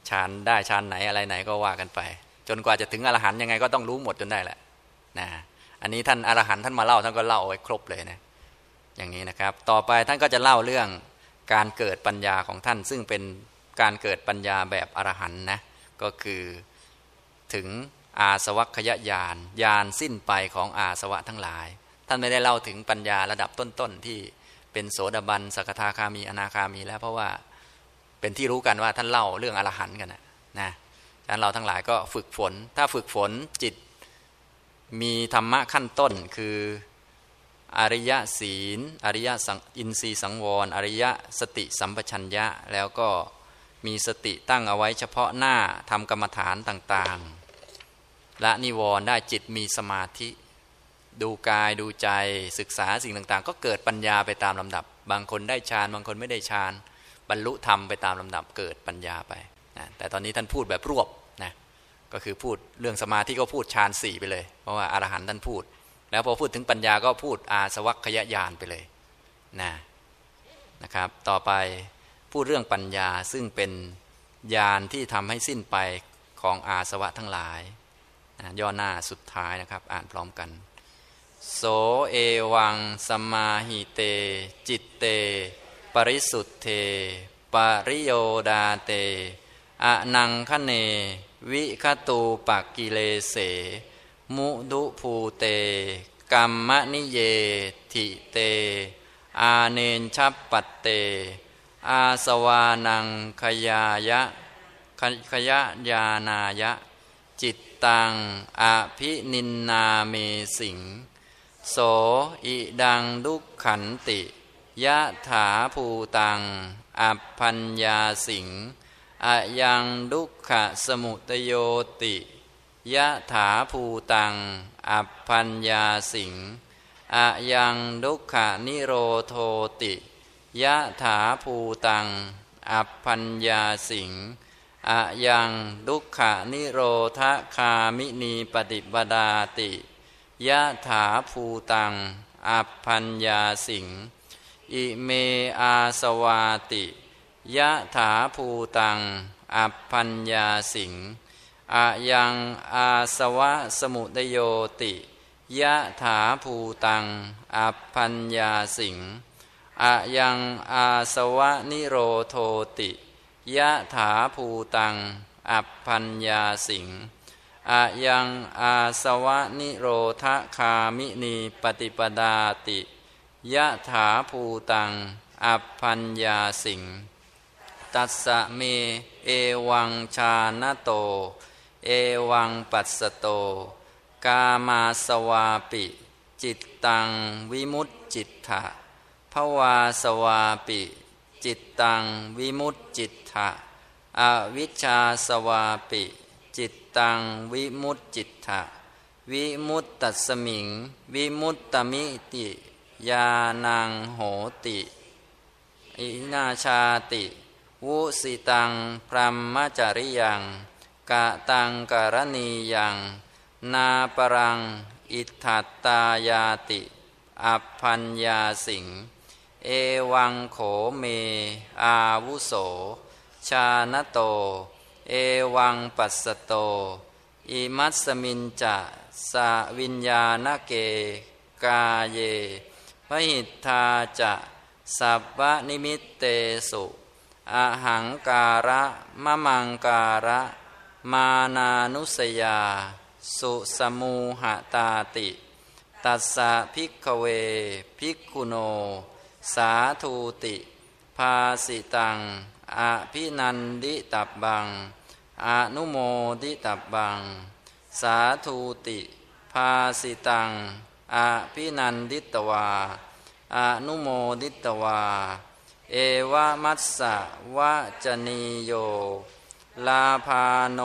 ฌานได้ฌานไหนอะไรไหนก็ว่ากันไป จนกว่าจะถึงอรหันต์ยังไงก็ต้องรู้หมดจนได้แหละนะอันนี้ท่านอรหันต์ท่านมาเล่าท่านก็เล่าไว้ครบเลยนะ อย่างนี้นะครับ ต่อไปท่านก็จะเล่าเรื่องการเกิดปัญญาของท่าน ซึ่งเป็นการเกิดปัญญาแบบอรหันนะก็คือถึงอาสวัคยญาณญาณสิ้นไปของอาสวะทั้งหลาย ท่านไม่ได้เล่าถึงปัญญาระดับต้นๆที่เป็นโสดาบันสกทาคามีอนาคามีแล้วเพราะว่าเป็นที่รู้กันว่าท่านเล่าเรื่องอรหันกันนะนะฉะนั้นเราทั้งหลายก็ฝึกฝน ถ้าฝึกฝนจิตมีธรรมะขั้นต้นคือ อริยศีล อริยสังอินทรีสังวร อริยสติสัมปชัญญะ แล้วก็มีสติตั้งเอาไว้เฉพาะหน้าทำกรรมฐานต่างๆ ละนิวรณ์ได้จิตมีสมาธิ ดูกายดูใจศึกษาสิ่งต่างๆ ก็เกิดปัญญาไปตามลำดับ บางคนได้ฌานบางคนไม่ได้ฌานบรรลุธรรมไปตามลำดับเกิดปัญญาไปนะแต่ตอนนี้ท่านพูดแบบรวบนะก็คือพูดเรื่องสมาธิก็พูดฌานสี่ไปเลย เพราะว่าอารหันต์ท่านพูด แล้วพอพูดถึงปัญญาก็พูดอาสวัคยญาณไปเลยนะนะครับ ต่อไปพูดเรื่องปัญญาซึ่งเป็นญาณที่ทำให้สิ้นไปของอาสวะทั้งหลายนะย่อหน้าสุดท้ายนะครับ อ่านพร้อมกัน โสเอวัง สมาหิเต จิตเต ปริสุทธเท ปริโยดาเตอะนังคเน วิคตูปักกิเลเส มุดุภูเต กรรมนิเยทิเต อาเนนชับปัตเต อาสวานังขยายะขยะยานายะ จิตตังอภินินนาเมสิง โสอิดังดุขขันติยะถาภูตัง อัพพัญญาสิงอะยังดุขะสมุตโยติ ยะถาภูตัง อัพพัญญาสิงอะยัง ทุกขะนิโรโธติยะถาภูตัง อัพภัญญาสิงอะยัง ทุกขะนิโรธคามินีปฏิปทาติยะถาภูตัง อัพภัญญาสิงอิเมอาสวาติยะถาภูตัง อัพภัญญาสิง อะยังอาสวะสมุทโยติ ยะถาภูตัง อัพภัญญาสิงอะยังอาสวะนิโรโธติ ยะถาภูตัง อัพภัญญาสิงอะยังอาสวะนิโรธคามินีปฏิปทาติ ยะถาภูตัง อัพภัญญาสิงตัสสะเม เอวังชาณโต เอวังปัสสโต กามาสวาปิ จิตตังวิมุตจิตถะภวาสวาปิ จิตตังวิมุตจิตถะอวิชชาสวาปิ จิตตังวิมุตจิตถะวิมุตตัสมิง วิมุตตมิติยานังโหติอินาชาติ วุสิตังพรหมจริยัง กะตังกรณียัง นาปรัง อิทัตตายาติ อัพพัญญาสิง เอวังโขเม อาวุโส ชาณโต เอวังปัสสโต อิมัสมินจะสะวิญญาณเก กาเยพหิทธาจะสัพพนิมิตเตสุ อหังการะมะมังการะ มานานุสยา สุสมูหตาติ ตัสสะ ภิกขเว ภิกขุโน สาธูติ ภาสิตังอภินันทิตัพพังอนุโมดิตับบัง สาทูติ ภาสิตังอภินันดิตวาอนุโมดิตวา เอวะมัสสะวะจนีโย ลาพาโน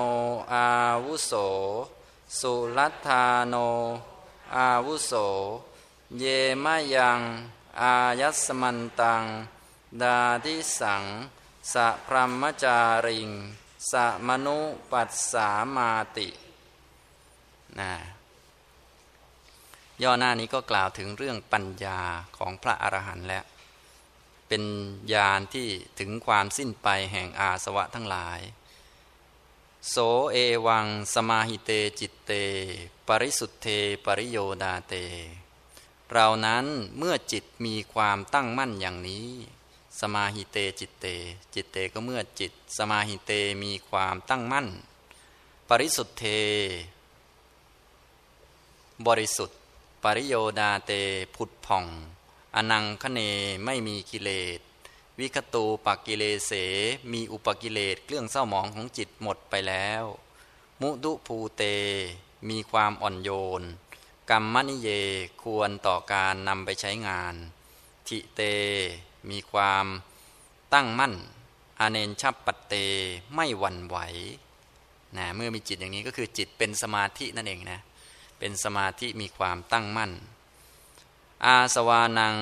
อาวุโส สุลัทธาโนอาวุโส เยมะยังอายัสมันตัง ดาทิสัง สะพรหมจาริง สะมนุปัสสามาตินะย่อหน้านี้ก็กล่าวถึงเรื่องปัญญาของพระอรหันต์แล้ว เป็นญาณที่ถึงความสิ้นไปแห่งอาสวะทั้งหลาย โสเอวัง สมาหิเตจิตเต ปริสุทธเทปริโยดาเต เรานั้นเมื่อจิตมีความตั้งมั่นอย่างนี้ สมาหิเตจิตเต จิตเตก็เมื่อจิต สมาหิเตมีความตั้งมั่น ปริสุทธเท บริสุทธิ์ ปริโยดาเตผุดผ่อง อนังคเนไม่มีกิเลส วิคตูปกิเลเส มีอุปกิเลสเครื่องเศร้าหมองของจิตหมดไปแล้ว มุดุภูเต มีความอ่อนโยน กรรมนิเยควรต่อการนำไปใช้งาน ทิเต มีความตั้งมั่น อเนนชับปัตเตไม่หวั่นไหวนะเมื่อมีจิตอย่างนี้ก็คือจิตเป็นสมาธินั่นเองนะเป็นสมาธิมีความตั้งมั่น อาสวานัง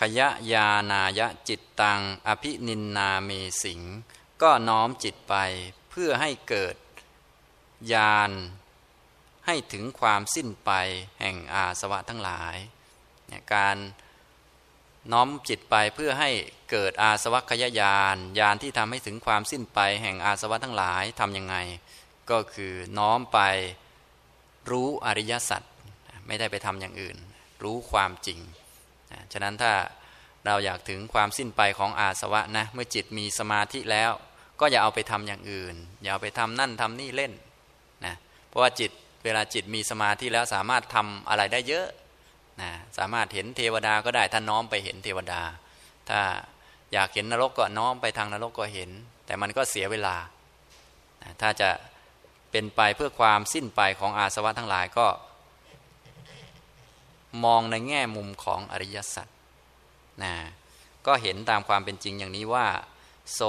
ขยะยานายะจิตตัง อภินินนาเมสิง ก็น้อมจิตไปเพื่อให้เกิดญาณให้ถึงความสิ้นไปแห่งอาสวะทั้งหลายการน้อมจิตไปเพื่อให้เกิดอาสวัคยญาณญาณที่ทำให้ถึงความสิ้นไปแห่งอาสวะทั้งหลายทำยังไง ก็คือน้อมไปรู้อริยสัจไม่ได้ไปทำอย่างอื่น รู้ความจริง ฉะนั้นถ้าเราอยากถึงความสิ้นไปของอาสวะนะ เมื่อจิตมีสมาธิแล้ว ก็อย่าเอาไปทำอย่างอื่น อย่าเอาไปทำนั่นทำนี่เล่นนะเพราะว่าจิตเวลาจิตมีสมาธิแล้วสามารถทำอะไรได้เยอะนะสามารถเห็นเทวดาก็ได้ถ้าน้อมไปเห็นเทวดา ถ้าอยากเห็นนรกก็น้อมไปทางนรกก็เห็น แต่มันก็เสียเวลาถ้าจะเป็นไปเพื่อความสิ้นไปของอาสวะทั้งหลายก็ มองในแง่มุมของอริยสัจนะก็เห็นตามความเป็นจริงอย่างนี้ว่า โส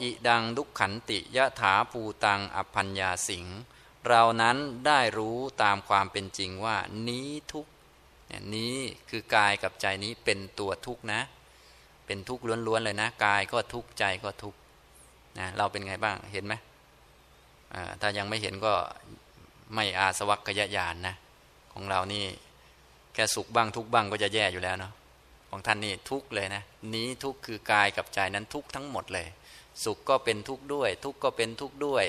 อิดังดุขขันติยะถาภูตังอภัญญาสิง เรานั้นได้รู้ตามความเป็นจริงว่า นี้ทุกนี้คือกายกับใจนี้เป็นตัวทุกนะ เป็นทุกข์ล้วนๆเลยนะ กายก็ทุกใจก็ทุกนะเราเป็นไงบ้างเห็นไหมถ้ายังไม่เห็นก็ไม่อาสวัคยญาณนนะของเรานี่ แค่สุขบ้างทุกบ้างก็จะแย่อยู่แล้วเนาะของท่านนี่ทุกเลยนะนี้ทุกคือกายกับใจนั้นทุกทั้งหมดเลย สุขก็เป็นทุกข์ด้วย ทุกข์ก็เป็นทุกข์ด้วย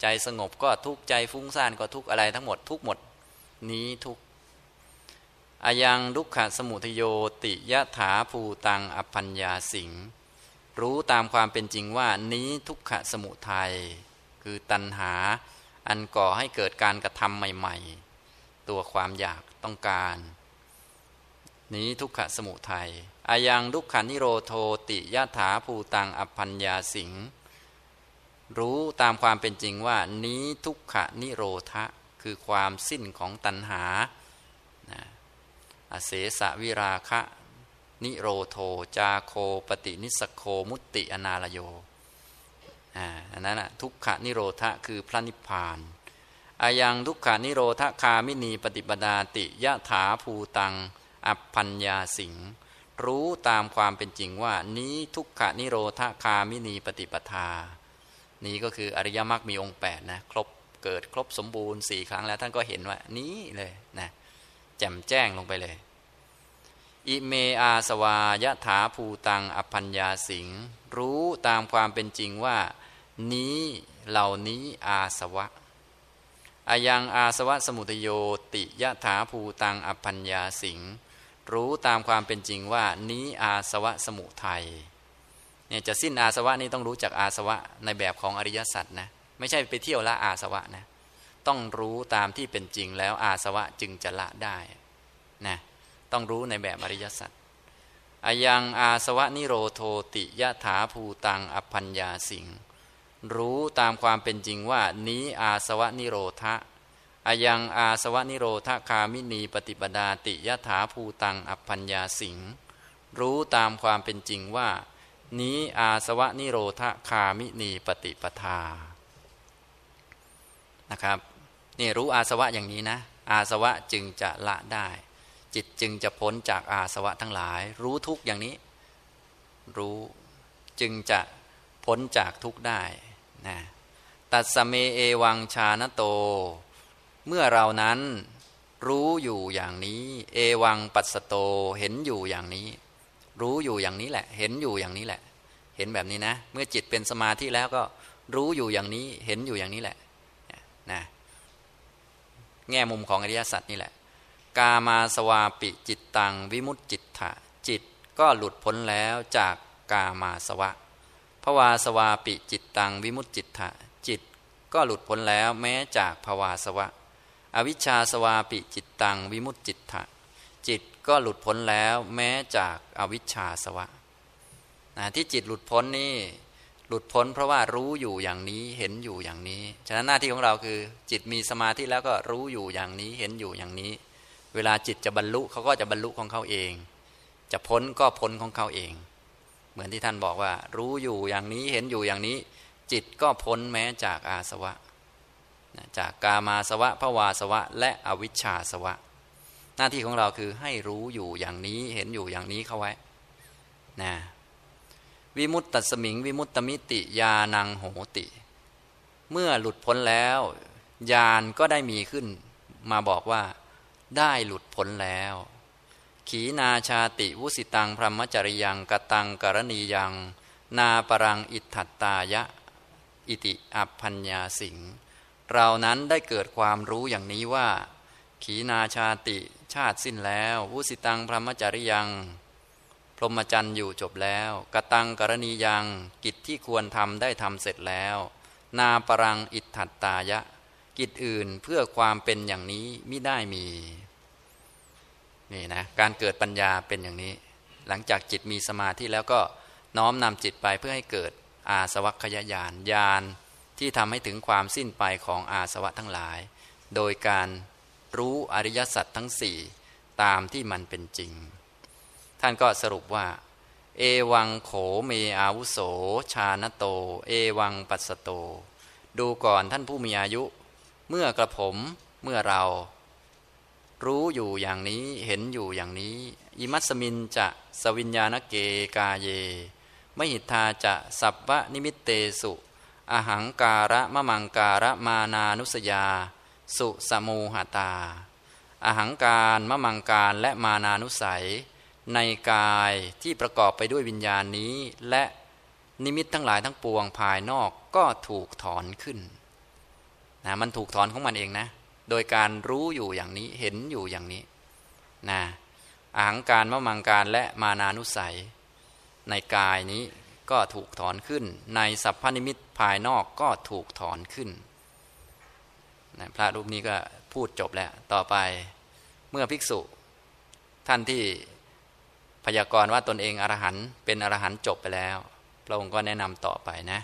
ใจสงบก็ทุกข์ใจฟุ้งซ่านก็ทุกข์อะไรทั้งหมดทุกหมด นี้ทุกอายังดุขะสมุทโยติยะถาภูตังอปัญญาสิง รู้ตามความเป็นจริงว่านี้ทุกขะสมุทัยคือตัณหา อันก่อให้เกิดการกระทำใหม่ ๆ ตัวความอยากต้องการ นี้ทุกขะสมุทัยอายังดุกขานิโรโทติยะถาภูตังอปัญญาสิง รู้ตามความเป็นจริงว่า นี้ทุกขะนิโรธะคือความสิ้นของตัณหาอเสสะวิราคะ นิโรโท จาโคปฏินิสโคมุตติอนาลโยอันนั้นทุกขะนิโรธะคือพระนิพพานอายังทุกขนิโรธคามินีปฏิปดาติยะถาภูตัง อัปพัญญาสิง รู้ตามความเป็นจริงว่า นี้ทุกขนิโรธคามินีปฏิปทา นี้ก็คืออริยมรรคมีองค์8นะครบเกิดครบสมบูรณ์สี่ครั้งแล้วท่านก็เห็นว่า นี้เลยนะแจ่มแจ้งลงไปเลยอิเมอาสวายะถาภูตังอภัญญาสิง รู้ตามความเป็นจริงว่า นี้เหล่านี้อาสวะอายังอาสวะสมุทโยติยะถาภูตังอภัญญาสิง รู้ตามความเป็นจริงว่านี้อาสวะสมุทัยเนี่ยจะสิ้นอาสวะนี่ต้องรู้จักอาสวะในแบบของอริยสัจนะไม่ใช่ไปเที่ยวละอาสวะนะต้องรู้ตามที่เป็นจริงแล้วอาสวะจึงจะละได้นะต้องรู้ในแบบอริยสัจอายังอาสวะนิโรโทติยะถาภูตังอภัญญาสิง รู้ตามความเป็นจริงว่านี้อาสวะนิโรธะ อายังอาสวะนิโรธคามินีปฏิปดาติยะถาภูตังอภัญญาสิง รู้ตามความเป็นจริงว่า นี้อาสวะนิโรธคามินีปฏิปทา นะครับนี่รู้อาสวะอย่างนี้นะ อาสวะจึงจะละได้ จิตจึงจะพ้นจากอาสวะทั้งหลาย รู้ทุกอย่างนี้ รู้จึงจะพ้นจากทุกได้นะตัสเมเอวังชานโต เมื่อเรานั้นรู้อยู่อย่างนี้ เอวังปัสโตเห็นอยู่อย่างนี้ รู้อยู่อย่างนี้แหละ เห็นอยู่อย่างนี้แหละ เห็นแบบนี้นะ เมื่อจิตเป็นสมาธิแล้วก็รู้อยู่อย่างนี้เห็นอยู่อย่างนี้แหละนะแง่มุมของอริยสัจนี่แหละ กามาสวาปิจิตตังวิมุตจิตถะจิตก็หลุดพ้นแล้วจากกามาสวะภวาสวาปิจิตตังวิมุตจิตถะจิตก็หลุดพ้นแล้วแม้จากภวาสวะ อวิชชาสวาปิจิตตัง วิมุตจิตถะจิตก็หลุดพ้นแล้วแม้จากอวิชชาสวะนะที่จิตหลุดพ้นนี่หลุดพ้นเพราะว่ารู้อยู่อย่างนี้เห็นอยู่อย่างนี้ ฉะนั้นหน้าที่ของเราคือ จิตมีสมาธิแล้วก็รู้อยู่อย่างนี้เห็นอยู่อย่างนี้ เวลาจิตจะบรรลุเขาก็จะบรรลุของเขาเอง จะพ้นก็พ้นของเขาเอง เหมือนที่ท่านบอกว่า รู้อยู่อย่างนี้เห็นอยู่อย่างนี้ จิตก็พ้นแม้จากอาสวะ จากกามาสวะภวาสวะ และอวิชชาสวะ หน้าที่ของเราคือให้รู้อยู่อย่างนี้เห็นอยู่อย่างนี้เข้าไว้นะวิมุตตสมิง วิมุตตมิติยานังโหติ เมื่อหลุดพ้นแล้วญาณก็ได้มีขึ้น มาบอกว่า ได้หลุดพ้นแล้ว ขีนาชาติวุสิตังพรหมจริยังกตังกรณียัง นาปรังอิทัตตายะ อิติอัพพัญญาสิง เรานั้นได้เกิดความรู้อย่างนี้ว่า ขีนาชาติชาติสิ้นแล้ววุสิตังพรหมจริยังพรหมจรรย์อยู่จบแล้วกตังกรณียังกิจที่ควรทำได้ทำเสร็จแล้ว นาปรังอิทัตตายะ กิจอื่นเพื่อความเป็นอย่างนี้ไม่ได้มีนี่นะการเกิดปัญญาเป็นอย่างนี้ หลังจากจิตมีสมาธิแล้วก็น้อมนำจิตไปเพื่อให้เกิดอาสวัคยายานญาณ ที่ทำให้ถึงความสิ้นไปของอาสวะทั้งหลาย โดยการรู้อริยสัจทั้งสี่ตามที่มันเป็นจริง ท่านก็สรุปว่า เอวังโขเมอาวุโส ชาณโต เอวังปัสโต ดูก่อนท่านผู้มีอายุ เมื่อกระผมเมื่อเรา รู้อยู่อย่างนี้เห็นอยู่อย่างนี้อิมัสมินจะสวิญญาณเกกาเย มหิทธาจะสัพพนิมิตเตสุ อหังการะมะมังการะมานานุสยา สุสมูหตา อหังการมะมังการและมานานุสัย ในกายที่ประกอบไปด้วยวิญญาณนี้ และนิมิตทั้งหลายทั้งปวงภายนอกก็ถูกถอนขึ้นนะมันถูกถอนของมันเองนะ โดยการรู้อยู่อย่างนี้เห็นอยู่อย่างนี้นะอาหังการมะมังการและมานานุสัย ในกายนี้ก็ถูกถอนขึ้นในสัพพนิมิต ภายนอกก็ถูกถอนขึ้นนะพระรูปนี้ก็พูดจบแล้ว ต่อไปเมื่อภิกษุ ท่านที่พยากรณ์ว่าตนเองอรหันต์เป็นอรหันต์จบไปแล้ว พระองค์ก็แนะนำต่อไปนะ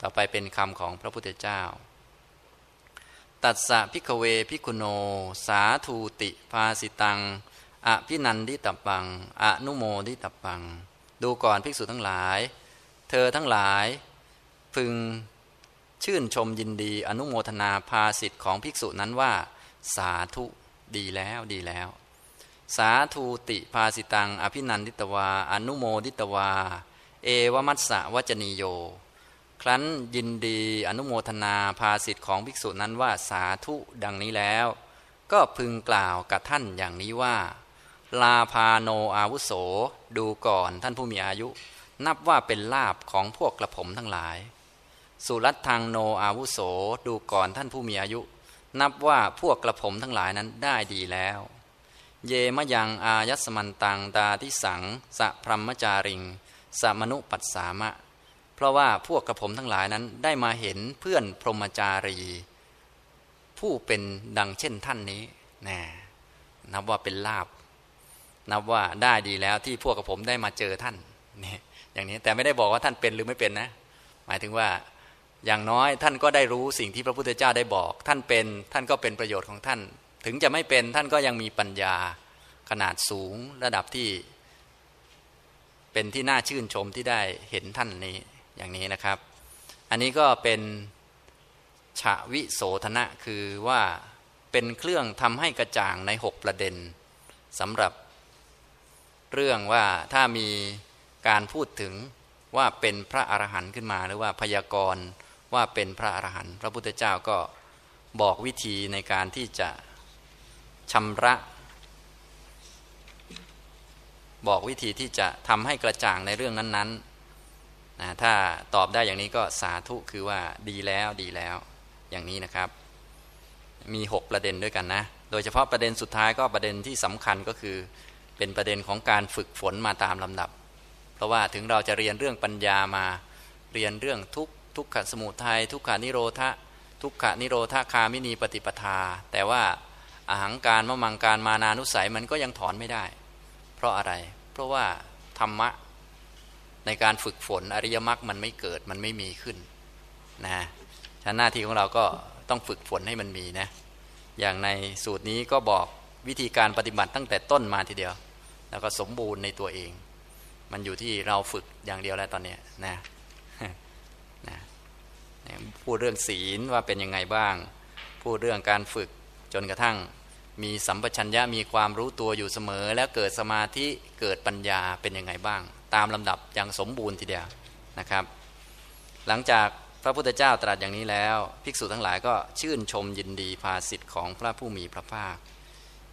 ต่อไปเป็นคำของพระพุทธเจ้า ตัสสะพิกเวพิคุโน สาทูติภาสิตังอภินันดิตปังอนุโมดิตปัง ดูก่อนภิกษุทั้งหลาย เธอทั้งหลาย พึงชื่นชมยินดี อนุโมทนาภาสิทธิ์ของภิกษุนั้นว่า สาธุดีแล้วดีแล้ว สาธุติภาสิตัง อภินันดิตวา อนุโมดิตวา เอวมัสสะวจนีโย ครั้นยินดีอนุโมทนาภาสิทธิ์ของภิกษุนั้นว่าสาธุดังนี้แล้ว ก็พึงกล่าวกับท่านอย่างนี้ว่า ลาพาโนอาวุโส ดูก่อนท่านผู้มีอายุ นับว่าเป็นลาบของพวกกระผมทั้งหลาย สุรัตทางโนอาวุโสดูก่อนท่านผู้มีอายุ นับว่าพวกกระผมทั้งหลายนั้นได้ดีแล้ว เยมะยังอายัสมันตังตาทิสังสะพรหมจาริงสมนุปัสสามะ เพราะว่าพวกกระผมทั้งหลายนั้นได้มาเห็นเพื่อนพรหมจารี ผู้เป็นดังเช่นท่านนี้น่นับว่าเป็นลาบ นับว่าได้ดีแล้วที่พวกกระผมได้มาเจอท่านนี่อย่างนี้แต่ไม่ได้บอกว่าท่านเป็นหรือไม่เป็นนะ หมายถึงว่า อย่างน้อยท่านก็ได้รู้สิ่งที่พระพุทธเจ้าได้บอก ท่านเป็นท่านก็เป็นประโยชน์ของท่าน ถึงจะไม่เป็นท่านก็ยังมีปัญญาขนาดสูงระดับที่ เป็นที่น่าชื่นชมที่ได้เห็นท่านนี้อย่างนี้นะครับ อันนี้ก็เป็นฉะวิโสธนะคือว่าเป็นเครื่องทำให้กระจ่างในหกประเด็นสำหรับ เรื่องว่าถ้ามีการพูดถึงว่าเป็นพระอรหันต์ขึ้นมาหรือว่าพยากรณ์ ว่าเป็นพระอรหันต์พระพุทธเจ้าก็บอกวิธีในการที่จะชำระ บอกวิธีที่จะทำให้กระจ่างในเรื่องนั้นๆนะถ้าตอบได้อย่างนี้ก็สาธุคือว่าดีแล้วดีแล้วอย่างนี้นะครับ มี 6 ประเด็นด้วยกันนะ โดยเฉพาะประเด็นสุดท้ายก็ประเด็นที่สำคัญก็คือเป็นประเด็นของการฝึกฝนมาตามลำดับ เพราะว่าถึงเราจะเรียนเรื่องปัญญามาเรียนเรื่องทุก ทุกขสมุทัยทุกขานิโรธะทุกขานิโรธาคามินีปฏิปทา แต่ว่าอาหังการมะมังการมานานุสัยมันก็ยังถอนไม่ได้ เพราะอะไร เพราะว่าธรรมะในการฝึกฝนอริยมรรคมันไม่เกิดมันไม่มีขึ้นนะฉะนั้นหน้าที่ของเราก็ต้องฝึกฝนให้มันมีนะอย่างในสูตรนี้ก็บอกวิธีการปฏิบัติตั้งแต่ต้นมาทีเดียว แล้วก็สมบูรณ์ในตัวเอง มันอยู่ที่เราฝึกอย่างเดียวแล้วตอนนี้นะ พูดเรื่องศีลว่าเป็นยังไงบ้าง พูดเรื่องการฝึกจนกระทั่ง มีสัมปชัญญะมีความรู้ตัวอยู่เสมอ แล้วเกิดสมาธิเกิดปัญญาเป็นยังไงบ้าง ตามลำดับอย่างสมบูรณ์ทีเดียวนะครับ หลังจากพระพุทธเจ้าตรัสอย่างนี้แล้ว ภิกษุทั้งหลายก็ชื่นชมยินดีภาสิทธิ์ของพระผู้มีพระภาค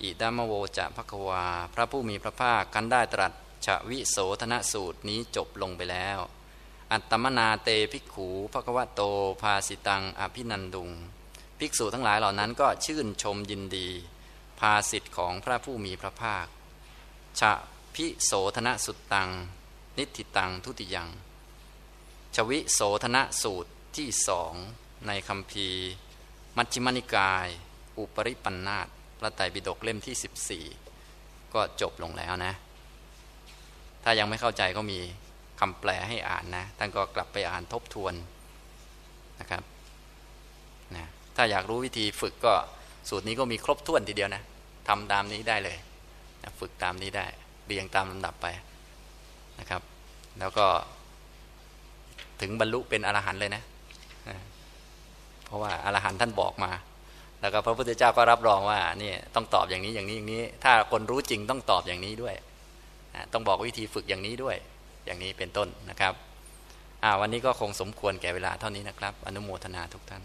อิดามโวจะพะควา พระผู้มีพระภาคกันได้ตรัสฉวิโสธนสูตรนี้จบลงไปแล้ว อัตตมนาเตภิกขูภควะโตภาสิตังอภินันดุง ภิกษุทั้งหลายเหล่านั้นก็ชื่นชมยินดี ภาสิทธิ์ของพระผู้มีพระภาค ชะพิโสธนสุตตัง นิติตังทุติยัง ชวิโสธนสูตรที่สองในคำพีมัชฌิมนิกาย อุปริปันธาตพระไตรปิฎกเล่มที่ 14 ก็จบลงแล้วนะ ถ้ายังไม่เข้าใจก็มี คำแปลให้อ่านนะท่านก็กลับไปอ่านทบทวนนะครับนะถ้าอยากรู้วิธีฝึกก็สูตรนี้ก็มีครบถ้วนทีเดียวนะทำตามนี้ได้เลยนะฝึกตามนี้ได้เรียงตามลำดับไปนะครับ แล้วก็ถึงบรรลุเป็นอรหันต์เลยนะ เพราะว่าอรหันต์ท่านบอกมา แล้วก็พระพุทธเจ้าก็รับรองว่านี่ต้องตอบอย่างนี้อย่างนี้อย่างนี้ ถ้าคนรู้จริงต้องตอบอย่างนี้ด้วย ต้องบอกวิธีฝึกอย่างนี้ด้วย อย่างนี้เป็นต้นนะครับวันนี้ก็คงสมควรแก่เวลาเท่านี้นะครับ อนุโมทนาทุกท่าน